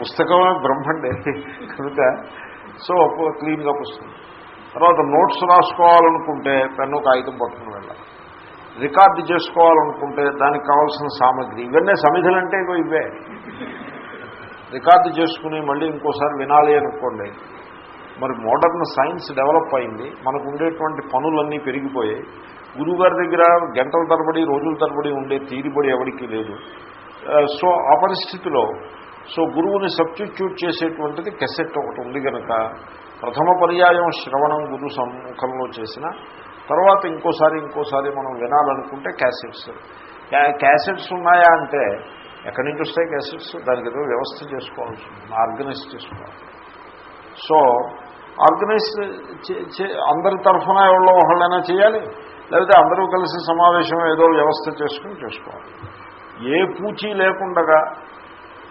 పుస్తకమే బ్రహ్మండి. కనుక సో క్లీన్గా పుస్తకం. తర్వాత నోట్స్ రాసుకోవాలనుకుంటే పెన్ను కాగితం పట్టుకుని వెళ్ళాలి. రికార్డు చేసుకోవాలనుకుంటే దానికి కావాల్సిన సామగ్రి. ఇవన్నీ సమిధులంటే ఇగో ఇవే. రికార్డు చేసుకుని మళ్ళీ ఇంకోసారి వినాలి అనుకోండి. మరి మోడర్న్ సైన్స్ డెవలప్ అయింది. మనకు ఉండేటువంటి పనులన్నీ పెరిగిపోయాయి. గురువుగారి దగ్గర గంటల తరబడి రోజుల తరబడి ఉండే తీరిబడి ఎవరికీ లేదు. సో ఆ పరిస్థితిలో సో గురువుని సబ్స్టిట్యూట్ చేసేటువంటిది కెసెట్ ఒకటి ఉంది కనుక ప్రథమ పర్యాయం శ్రవణం గురు సమ్ముఖంలో చేసిన. తర్వాత ఇంకోసారి ఇంకోసారి మనం వినాలనుకుంటే క్యాసెట్స్. క్యాసెట్స్ ఉన్నాయా అంటే ఎక్కడి నుంచి వస్తాయి క్యాసెట్స్? దానికి ఏదో వ్యవస్థ చేసుకోవాల్సి ఉంటుంది ఆర్గనైజ్ చేసుకోవాలి. సో ఆర్గనైజ్ అందరి తరఫున ఎవరో ఒకళ్ళైనా చేయాలి. లేకపోతే అందరూ కలిసి సమావేశం ఏదో వ్యవస్థ చేసుకుని చేసుకోవాలి. ఏ పూచీ లేకుండగా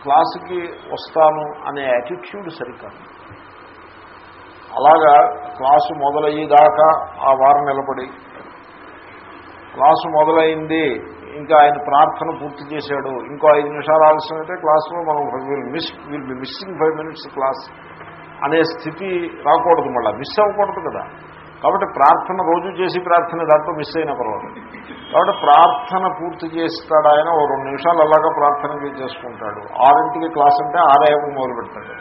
క్లాసుకి వస్తాను అనే యాటిట్యూడ్ సరికాదు అలాగా క్లాసు మొదలయ్యేదాకా ఆ వారం నిలబడి క్లాసు మొదలైంది ఇంకా ఆయన ప్రార్థన పూర్తి చేశాడు ఇంకో ఐదు నిమిషాలు ఆలస్యం అయితే క్లాసులో మనం will miss will be missing five minutes class అనే స్థితి రాకూడదు మళ్ళీ. మిస్ అవ్వకూడదు కదా. కాబట్టి ప్రార్థన రోజు చేసి ప్రార్థన దాంట్లో మిస్ అయిన పర్వాలేదు. కాబట్టి ప్రార్థన పూర్తి చేస్తాడు ఆయన ఓ రెండు నిమిషాలు అలాగా ప్రార్థన చేసుకుంటాడు. ఆరింటికి క్లాస్ అంటే ఆరేపు మొదలు పెడతాడు.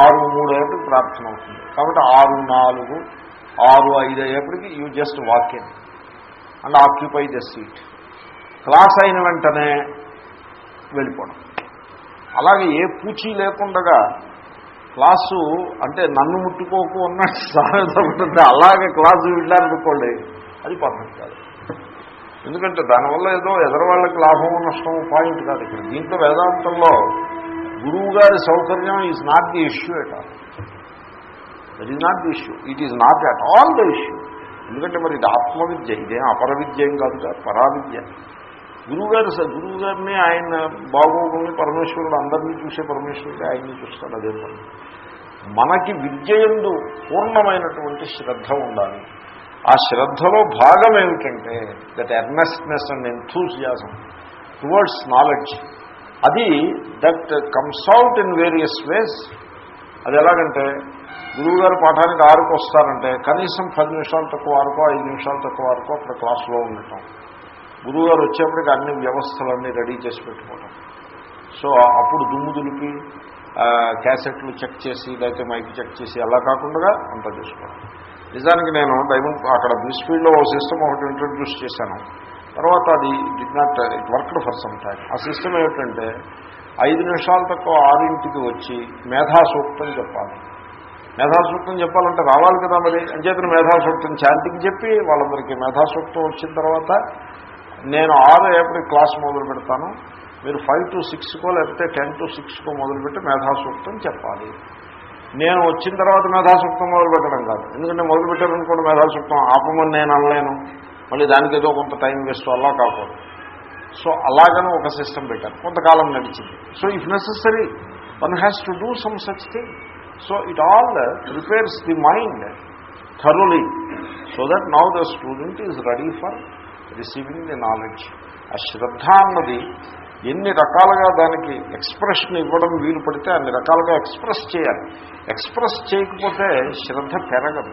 ఆరు మూడు అయ్యేప్పటికి ప్రార్థన అవుతుంది. కాబట్టి ఆరు నాలుగు ఆరు ఐదు అయ్యేప్పటికి you just walk in and occupy the seat class అయిన వెంటనే వెళ్ళిపోవడం. అలాగే ఏ పూచి లేకుండగా క్లాసు అంటే నన్ను ముట్టుకోకు అన్నట్టు సామెత ఉంటుంది అలాగే క్లాసు వెళ్ళాలనుకోండి అది పర్ఫెక్ట్ కాదు. ఎందుకంటే దానివల్ల ఏదో ఎదరవాళ్ళకి లాభం నష్టం పాయింట్ కాదు ఇక్కడ. దీంట్లో వేదాంతంలో గురువు గారి సౌకర్యం is not the issue at all that is not the issue it is not at all the issue ఎందుకంటే మరి ఇది ఆత్మవిద్య ఇదేం అపర విద్య ఏం కాదుగా పరావిద్య. గురువుగారు గురువు గారిని ఆయన బాగోగుల్ని పరమేశ్వరుడు అందరినీ చూసే పరమేశ్వరుడు ఆయన్ని చూస్తాడు అదే పని. మనకి విద్యయందు పూర్ణమైనటువంటి శ్రద్ధ ఉండాలి. ఆ శ్రద్ధలో భాగం ఏమిటంటే that earnestness and enthusiasm towards knowledge అది that comes out in various ways అది ఎలాగంటే గురువుగారు పాఠానికి ఆరుకు వస్తారంటే కనీసం పది నిమిషాలు తక్కువ ఆరుకో ఐదు నిమిషాలు తక్కువ ఆరుకో అక్కడ క్లాస్లో ఉండటం. గురువుగారు వచ్చేప్పటికి అన్ని వ్యవస్థలన్నీ రెడీ చేసి పెట్టుకోవటం. సో అప్పుడు దుమ్ము దులిపి క్యాసెట్లు చెక్ చేసి లేకపోతే మైక్ చెక్ చేసి అలా కాకుండా అంత చేసుకోవడం. నిజానికి నేను డైమండ్ అక్కడ బ్లిస్ఫీల్డ్లో ఓ సిస్టమ్ ఒకటి ఇంట్రడ్యూస్ చేశాను. తర్వాత అది did not it worked for some time ఆ సిస్టమ్ ఏమిటంటే ఐదు నిమిషాలు తక్కువ ఆరింటికి వచ్చి మేధాసూక్తం చెప్పాలి. మేధాసూక్తం చెప్పాలంటే రావాలి కదా మరి? అంచేతను మేధాసూక్తం శాంతికి చెప్పి వాళ్ళందరికీ మేధాసూక్తం వచ్చిన తర్వాత నేను ఆరు ఏప్రిల్ క్లాస్ మొదలు పెడతాను మీరు ఫైవ్ టు సిక్స్కో లేకపోతే టెన్ టు సిక్స్కో మొదలుపెట్టి మేధాసూక్తం చెప్పాలి. నేను వచ్చిన తర్వాత మేధాసూక్తం మొదలు పెట్టడం కాదు. ఎందుకంటే మొదలుపెట్టారనుకోండి మేధాసూక్తం ఆపమని నేను అనలేను. మళ్ళీ దానికి ఏదో కొంత టైం వేస్ట్ అలా కాకూడదు. సో అలాగనే ఒక సిస్టమ్ పెట్టారు. కొంతకాలం నడిచింది. So if necessary one has to do some such thing so it all prepares the mind thoroughly so that now the student is ready for receiving the knowledge ఆ శ్రద్ధ అన్నది ఎన్ని రకాలుగా దానికి ఎక్స్ప్రెషన్ ఇవ్వడం వీలు పడితే అన్ని రకాలుగా ఎక్స్ప్రెస్ చేయాలి. ఎక్స్ప్రెస్ చేయకపోతే శ్రద్ధ పెరగదు.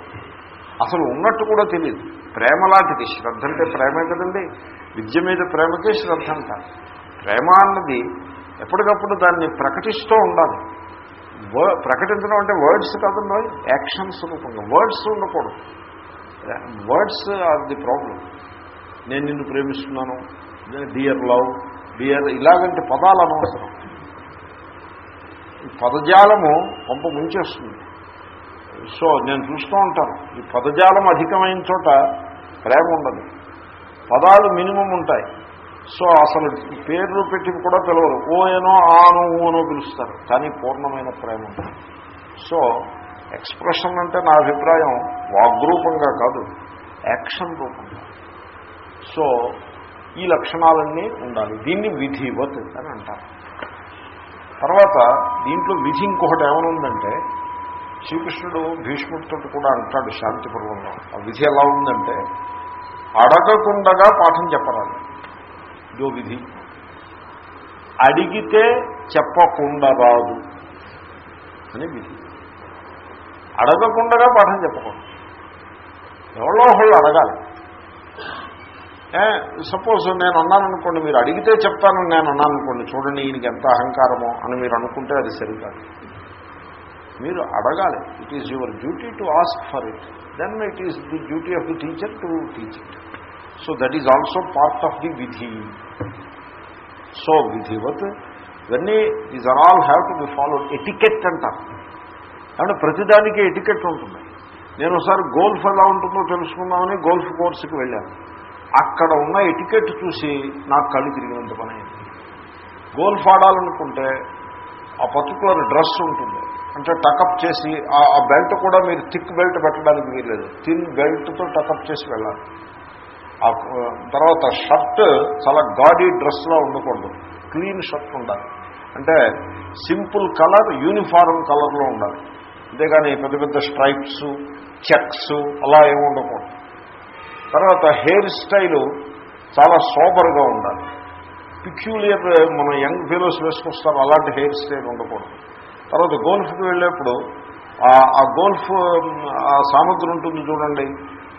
అసలు ఉన్నట్టు కూడా తెలియదు ప్రేమ లాంటిది. శ్రద్ధ అంటే ప్రేమే కదండి. విద్య మీద ప్రేమకే శ్రద్ధ అంట. ప్రేమ అన్నది ఎప్పటికప్పుడు దాన్ని ప్రకటిస్తూ ఉండాలి. ప్రకటించడం అంటే వర్డ్స్ కాకుండా యాక్షన్స్ రూపంగా. వర్డ్స్ ఉండకూడదు. Words are the problem. నేను నిన్ను ప్రేమిస్తున్నాను. Dear love. బియర్ ఇలాగంటి పదాలు అనవసరం. ఈ పదజాలము పంప ముంచేస్తుంది. సో నేను చూస్తూ ఉంటాను. ఈ పదజాలం అధికమైన చోట ప్రేమ ఉండదు. పదాలు మినిమం ఉంటాయి. సో అసలు పేర్లు పెట్టి కూడా పిలవరు ఓ ఏనో ఆనో ఓనో పిలుస్తారు. కానీ పూర్ణమైన ప్రేమ ఉంటుంది సో ఎక్స్ప్రెషన్ అంటే నా అభిప్రాయం వాగ్రూపంగా కాదు. యాక్షన్ రూపంగా. సో ఈ లక్షణాలన్నీ ఉండాలి. దీన్ని విధివత్ అని అంటారు. తర్వాత దీంట్లో విధి ఇంకొకటి ఏమనుందంటే శ్రీకృష్ణుడు భీష్ముడితో కూడా అంటాడు శాంతి పర్వంలో. ఆ విధి ఎలా ఉందంటే అడగకుండగా పాఠం చెప్పరాదు. ఇదో విధి. అడిగితే చెప్పకుండా రాదు అని విధి. అడగకుండగా పాఠం చెప్పకూడదు. ఎవరో ఒకళ్ళు అడగాలి. సపోజ్ నేను అన్నాననుకోండి మీరు అడిగితే చెప్తాను నేను అన్నాననుకోండి చూడండి ఈయనకి ఎంత అహంకారమో అని మీరు అనుకుంటే అది సరికాదు మీరు అడగాలి it is your duty to ask for it then it is the duty of the teacher to teach it so that is also part of the విధి సో విధివత్ ఇవన్నీ these are all have to be follow etiquette అంటారు కాబట్టి ప్రతిదానికి etiquette ఉంటుంది. నేను ఒకసారి golf ఎలా ఉంటుందో తెలుసుకుందామని గోల్ఫ్ కోర్సుకి వెళ్ళాను. అక్కడ ఉన్న ఎటికెట్ చూసి నాకు కళ్ళు తిరిగినంత పని అయింది. గోల్ఫ్ ఆడాలనుకుంటే ఆ పర్టికులర్ డ్రెస్ ఉంటుంది. అంటే టకప్ చేసి ఆ బెల్ట్ కూడా మీరు థిక్ బెల్ట్ పెట్టడానికి వీల్లేదు. థిన్ బెల్ట్తో టకప్ చేసి వెళ్ళాలి. తర్వాత షర్ట్ చాలా గాడీ డ్రెస్లో ఉండకూడదు. క్లీన్ షర్ట్ ఉండాలి. అంటే సింపుల్ కలర్ యూనిఫారం కలర్లో ఉండాలి. అంతేగాని పెద్ద పెద్ద స్ట్రైప్స్ చెక్స్ అలా ఏమి ఉండకూడదు. తర్వాత హెయిర్ స్టైలు చాలా సోబర్గా ఉండాలి. పిక్యులియర్ మన యంగ్ ఫీలోస్ వేసుకొస్తారు అలాంటి హెయిర్ స్టైల్ ఉండకూడదు. తర్వాత గోల్ఫ్కి వెళ్ళేప్పుడు ఆ గోల్ఫ్ ఆ సామగ్రి ఉంటుంది చూడండి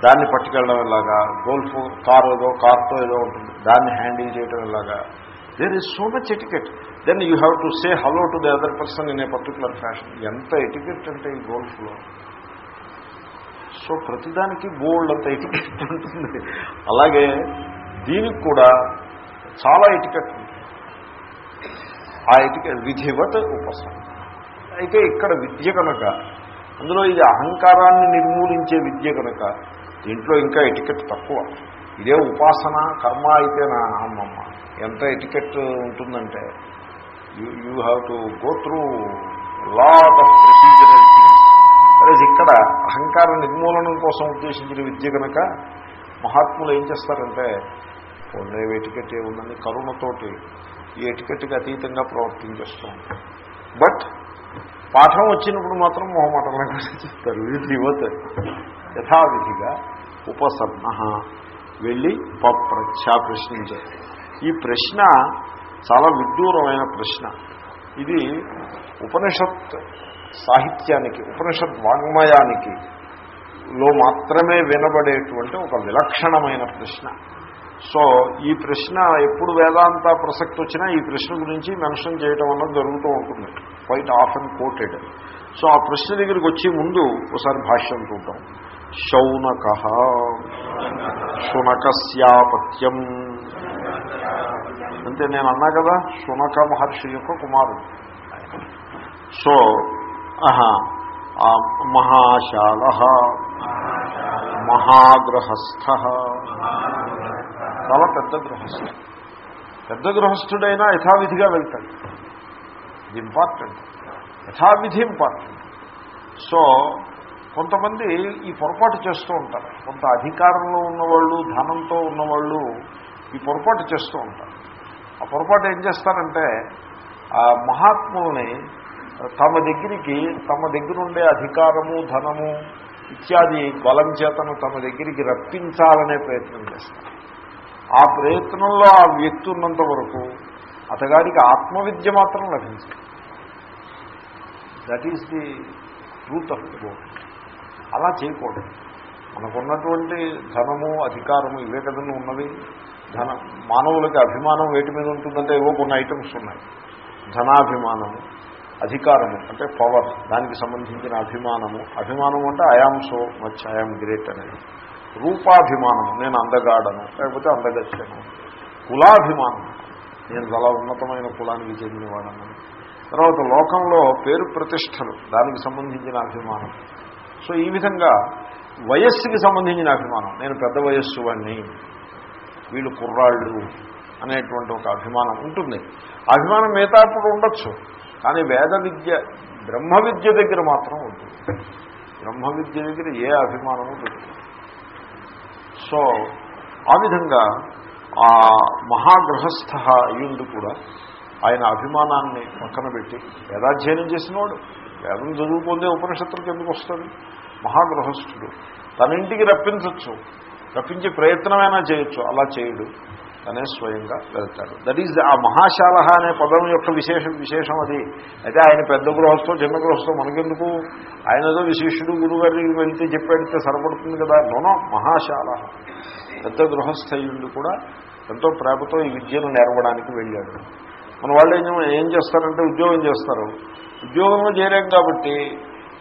దాన్ని పట్టుకెళ్ళడం ఇలాగా గోల్ఫ్ కార్ ఏదో కార్తో ఏదో ఉంటుంది దాన్ని హ్యాండిల్ చేయడం ఇలాగా there is so much etiquette then you have to say hello to the other person in a particular fashion ఎంత ఎటికెట్ అంటే ఈ గోల్ఫ్లో? సో ప్రతిదానికి బోల్డ్ అంత ఎటికెట్ ఉంటుంది. అలాగే దీనికి కూడా చాలా ఎటికెట్ ఉంటుంది ఆ ఎటికెట్ విధివత్ ఉపసంహరణ అయితే ఇక్కడ విద్య కనుక అందులో ఇది అహంకారాన్ని నిర్మూలించే విద్య కనుక దీంట్లో ఇంకా ఎటికెట్ తక్కువ. ఇదే ఉపాసన కర్మ అయితే నా అమ్మమ్మ ఎంత ఎటికెట్ ఉంటుందంటే you you have to go through lot of procedural అదే ఇక్కడ అహంకార నిర్మూలనం కోసం ఉద్దేశించిన విద్య కనుక మహాత్ములు ఏం చేస్తారంటే పొందే ఎటికెట్ ఏముందని కరుణతోటి ఈ ఎటికెట్కి అతీతంగా ప్రవర్తించేస్తూ ఉంటారు. బట్ పాఠం వచ్చినప్పుడు మాత్రం మొహమాటంగా చెప్తారు యువత యథావిధిగా ఉపసన్న వెళ్ళి పప్రచ్ఛ ప్రశ్నించారు ఈ ప్రశ్న చాలా విడ్డూరమైన ప్రశ్న. ఇది ఉపనిషత్ సాహిత్యానికి ఉపనిషత్ వాంగ్మయానికి లో మాత్రమే వినబడేటువంటి ఒక విలక్షణమైన ప్రశ్న. సో ఈ ప్రశ్న ఎప్పుడు వేదాంత ప్రసక్తి వచ్చినా ఈ ప్రశ్న గురించి మెన్షన్ చేయటం అన్నది జరుగుతూ ఉంటుంది. Quite of and coated so ఆ ప్రశ్న దగ్గరికి వచ్చే ముందు ఒకసారి భాష్యం చూద్దాం. శౌనక శునకస్యాపత్యం. అంటే నేను అన్నా కదా శునక మహర్షి యొక్క కుమారుడు. సో మహాశాల మహాగ్రహస్థ చాలా పెద్ద గృహస్థ. పెద్ద గృహస్థుడైనా యథావిధిగా వెళ్తాడు. ఇది ఇంపార్టెంట్ యథావిధి ఇంపార్టెంట్ సో కొంతమంది ఈ పొరపాటు చేస్తూ ఉంటారు. కొంత అధికారంలో ఉన్నవాళ్ళు ధనంతో ఉన్నవాళ్ళు ఈ పొరపాటు చేస్తూ ఉంటారు. ఆ పొరపాటు ఏం చేస్తారంటే ఆ మహాత్ముల్ని తమ దగ్గరికి తమ దగ్గర ఉండే అధికారము ధనము ఇత్యాది బలం చేతను తమ దగ్గరికి రప్పించాలనే ప్రయత్నం చేస్తారు. ఆ ప్రయత్నంలో ఆ వ్యక్తి ఉన్నంత వరకు అతగాడికి ఆత్మవిద్య మాత్రం లభించింది. That is the truth of the అలా చేయకూడదు. మనకున్నటువంటి ధనము అధికారము ఇవే కదండి ఉన్నది ధన మానవులకి అభిమానం వేటి మీద ఉంటుందంటే ఏవో కొన్ని ఐటమ్స్ ఉన్నాయి. ధనాభిమానము అధికారము అంటే పవర్ దానికి సంబంధించిన అభిమానము. అభిమానము అంటే I am so much I am great అనేది. రూపాభిమానము నేను అందగాడను లేకపోతే అందగచ్చను కులాభిమానం. నేను చాలా ఉన్నతమైన కులానికి చెందినవాడను తర్వాత లోకంలో పేరు ప్రతిష్టలు దానికి సంబంధించిన అభిమానం. సో ఈ విధంగా వయస్సుకి సంబంధించిన అభిమానం. నేను పెద్ద వయస్సు వాడిని వీళ్ళు కుర్రాళ్ళు అనేటువంటి ఒక అభిమానం ఉంటుంది. అభిమానం మిగతా అప్పుడు ఉండొచ్చు. కానీ వేద విద్య బ్రహ్మ విద్య దగ్గర మాత్రం ఉంటుంది బ్రహ్మ విద్య దగ్గర ఏ అభిమానము లేదు. సో ఆ విధంగా ఆ మహాగృహస్థ అయ్యుండి కూడా ఆయన అభిమానాన్ని పక్కన పెట్టి వేదాధ్యయనం చేసినవాడు వేదం చదువుకుందే ఉపనిషత్తులకు ఎందుకు వస్తుంది మహాగృహస్థుడు తన ఇంటికి రప్పించవచ్చు రప్పించే ప్రయత్నమైనా చేయొచ్చు. అలా చేయడు. తనే స్వయంగా వెళ్తాడు. దట్ ఈజ్ ఆ మహాశాల అనే పదం యొక్క విశేషం విశేషం అది. అయితే ఆయన పెద్ద గృహస్థో చిన్న గృహస్థో మనకెందుకు? ఆయన ఏదో విశిష్యుడు గురుగారికి వెళ్తే చెప్పేడితే సరిపడుతుంది కదా? నోనో మహాశాల పెద్ద గృహస్థయుడు కూడా ఎంతో ప్రేమతో ఈ విద్యను నేర్వడానికి వెళ్ళాడు. మన వాళ్ళు ఏం ఏం చేస్తారంటే ఉద్యోగం చేస్తారు. ఉద్యోగంలో చేరాం కాబట్టి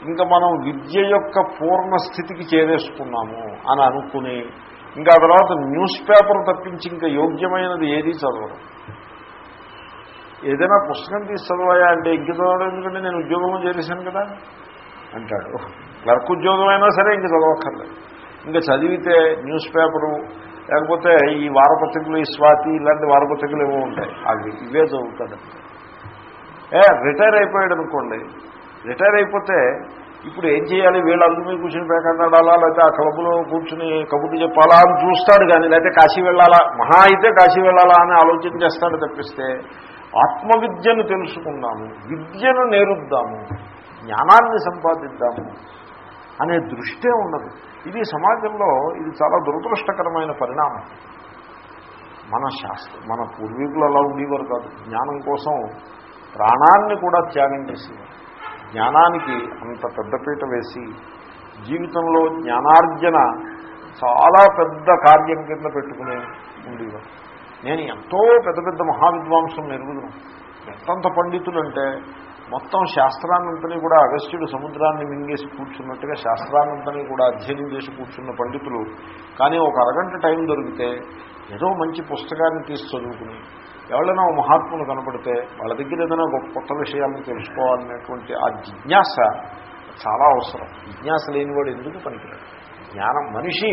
ఇంకా మనం విద్య యొక్క పూర్ణ స్థితికి చేరేసుకున్నాము అని అనుకుని ఇంకా ఆ తర్వాత న్యూస్ పేపర్ తప్పించి ఇంకా యోగ్యమైనది ఏది చదవడం ఏదైనా పుస్తకం తీసి చదవాయా అంటే ఇంక చదవడం ఎందుకంటే నేను ఉద్యోగంలో చేరేశాను కదా అంటాడు. క్లర్క్ ఉద్యోగం అయినా సరే ఇంక చదవక్కర్లేదు. ఇంకా చదివితే న్యూస్ పేపరు లేకపోతే ఈ వారపత్రికలు ఈ స్వాతి ఇలాంటి వారపత్రికలు ఏమో ఉంటాయి. అవి ఇవే చదువుతాడు. ఏ రిటైర్ అయిపోయాడు అనుకోండి. రిటైర్ అయిపోతే ఇప్పుడు ఏం చేయాలి? వీళ్ళందరూ మీద కూర్చుని పేకన్నాడాలా లేకపోతే ఆ క్లబ్లో కూర్చుని కబుర్లు చెప్పాలా అని చూస్తాడు కానీ లేకపోతే కాశీ వెళ్ళాలా? మహా అయితే కాశీ వెళ్ళాలా అని ఆలోచన చేస్తాడు తప్పిస్తే ఆత్మవిద్యను తెలుసుకుందాము విద్యను నేరుద్దాము జ్ఞానాన్ని సంపాదిద్దాము అనే దృష్టే ఉండదు. ఇది సమాజంలో ఇది చాలా దురదృష్టకరమైన పరిణామం. మన శాస్త్రం మన పూర్వీకులు అలా ఉండేవారు కాదు. జ్ఞానం కోసం ప్రాణాన్ని కూడా త్యాగం చేసేవారు. జ్ఞానానికి అంత పెద్దపీట వేసి జీవితంలో జ్ఞానార్జన చాలా పెద్ద కార్యం కింద పెట్టుకునే ఉండేవారు. నేను ఎంతో పెద్ద పెద్ద మహావిద్వాంసం ఎరుగుదును ఎంతంత పండితులంటే మొత్తం శాస్త్రాన్నంతని కూడా అగస్త్యుడు సముద్రాన్ని మింగేసి కూర్చున్నట్టుగా శాస్త్రాన్నంతని కూడా అధ్యయనం చేసి కూర్చున్న పండితులు. కానీ ఒక అరగంట టైం దొరికితే ఏదో మంచి పుస్తకాన్ని తీసి చదువుకుని ఎవరైనా మహాత్ములు కనపడితే వాళ్ళ దగ్గర ఏదైనా గొప్ప కొత్త విషయాలను తెలుసుకోవాలనేటువంటి ఆ జిజ్ఞాస చాలా అవసరం. జిజ్ఞాస లేనివాడు ఎందుకు పనికిరాడు? జ్ఞానం మనిషి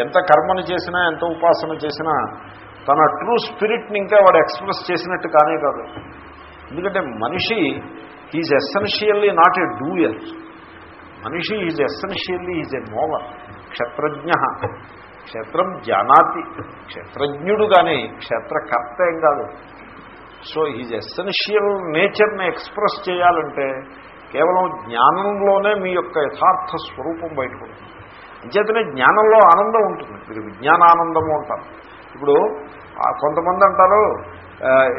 ఎంత కర్మను చేసినా ఎంత ఉపాసన చేసినా తన ట్రూ స్పిరిట్ని ఇంకా వాడు ఎక్స్ప్రెస్ చేసినట్టు కానే కాదు. ఎందుకంటే మనిషి is essentially not a doer మనిషి is essentially is a mover క్షత్రజ్ఞ. క్షేత్రం జానాతి క్షేత్రజ్ఞుడు కానీ క్షేత్రకర్త ఏం కాదు. సో ఈజ్ ఎస్సెన్షియల్ నేచర్ని ఎక్స్ప్రెస్ చేయాలంటే కేవలం జ్ఞానంలోనే మీ యొక్క యథార్థ స్వరూపం బయటపడుతుంది. అంచేతనే జ్ఞానంలో ఆనందం ఉంటుంది. మీరు విజ్ఞానానందము అంటారు. ఇప్పుడు కొంతమంది అంటారు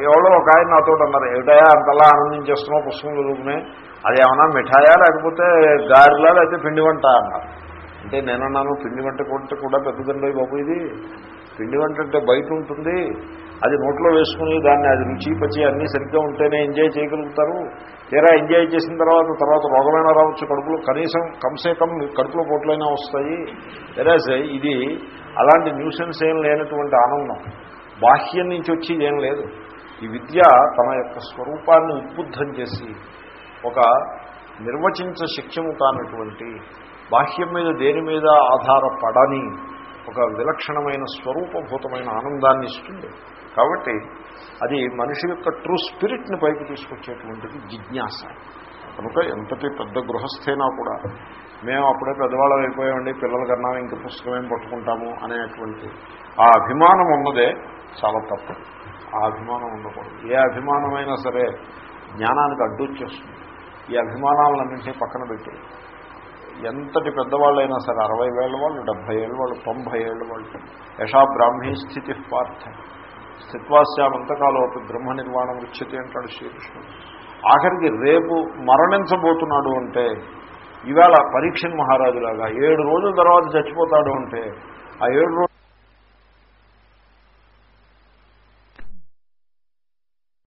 ఎవరో ఒక ఆయన నాతో అన్నారు ఏమిటయా అంతలా ఆనందించేస్తున్నావు పుస్తకం చదువుకునే? అది ఏమన్నా మిఠాయా లేకపోతే గారెలా లేకపోతే పిండి వంట? అన్నారు. అంటే నేనన్నాను పిండి వంట కొంటే కూడా పెద్దదండి బాబు ఇది. పిండి వంట అంటే బయట ఉంటుంది. అది నోట్లో వేసుకుని దాన్ని అది రుచి పచ్చి అన్నీ సరిగ్గా ఉంటేనే ఎంజాయ్ చేయగలుగుతారు. తీరా ఎంజాయ్ చేసిన తర్వాత తర్వాత రోగమైనా రావచ్చు కడుపులో. కనీసం కమ్సే కమ్ కడుపులో పొట్లైనా వస్తాయి. వెరాజ్ ఇది అలాంటి న్యూసెన్స్ ఏం లేనటువంటి ఆనందం. బాహ్యం నుంచి వచ్చి ఏం లేదు. ఈ విద్య తన యొక్క స్వరూపాన్ని ఉద్బుద్ధం చేసి ఒక నిర్వచించ శిక్షము కానటువంటి బాహ్యం మీద దేని మీద ఆధారపడని ఒక విలక్షణమైన స్వరూపభూతమైన ఆనందాన్ని ఇస్తుంది. కాబట్టి అది మనిషి యొక్క ట్రూ స్పిరిట్ని పైకి తీసుకొచ్చేటువంటిది జిజ్ఞాస. కనుక ఎంతటి పెద్ద గృహస్థైనా కూడా మేము అప్పుడే పెద్దవాళ్ళం అయిపోయామండి పిల్లల కన్నా ఇంక పుస్తకమేం పట్టుకుంటాము అనేటువంటి ఆ అభిమానం ఉన్నదే చాలా తప్పు. ఆ అభిమానం ఉండకూడదు. ఏ అభిమానమైనా సరే జ్ఞానానికి అడ్డొచ్చేస్తుంది. ఈ అభిమానాలన్నింటినీ పక్కన పెట్టి ఎంతటి పెద్దవాళ్ళైనా సరే అరవై వేల వాళ్ళు డెబ్భై ఏళ్ళ వాళ్ళు తొంభై ఏళ్ళ వాళ్ళు యశా బ్రాహ్మీ స్థితి పార్థ. స్థిత్వాస్యామంతకాలోపు బ్రహ్మ నిర్మాణం ఉచ్యతి అంటాడు శ్రీకృష్ణుడు. ఆఖరికి రేపు మరణించబోతున్నాడు అంటే ఈవేళ పరీక్ష మహారాజులాగా ఏడు రోజుల తర్వాత చచ్చిపోతాడు అంటే ఆ ఏడు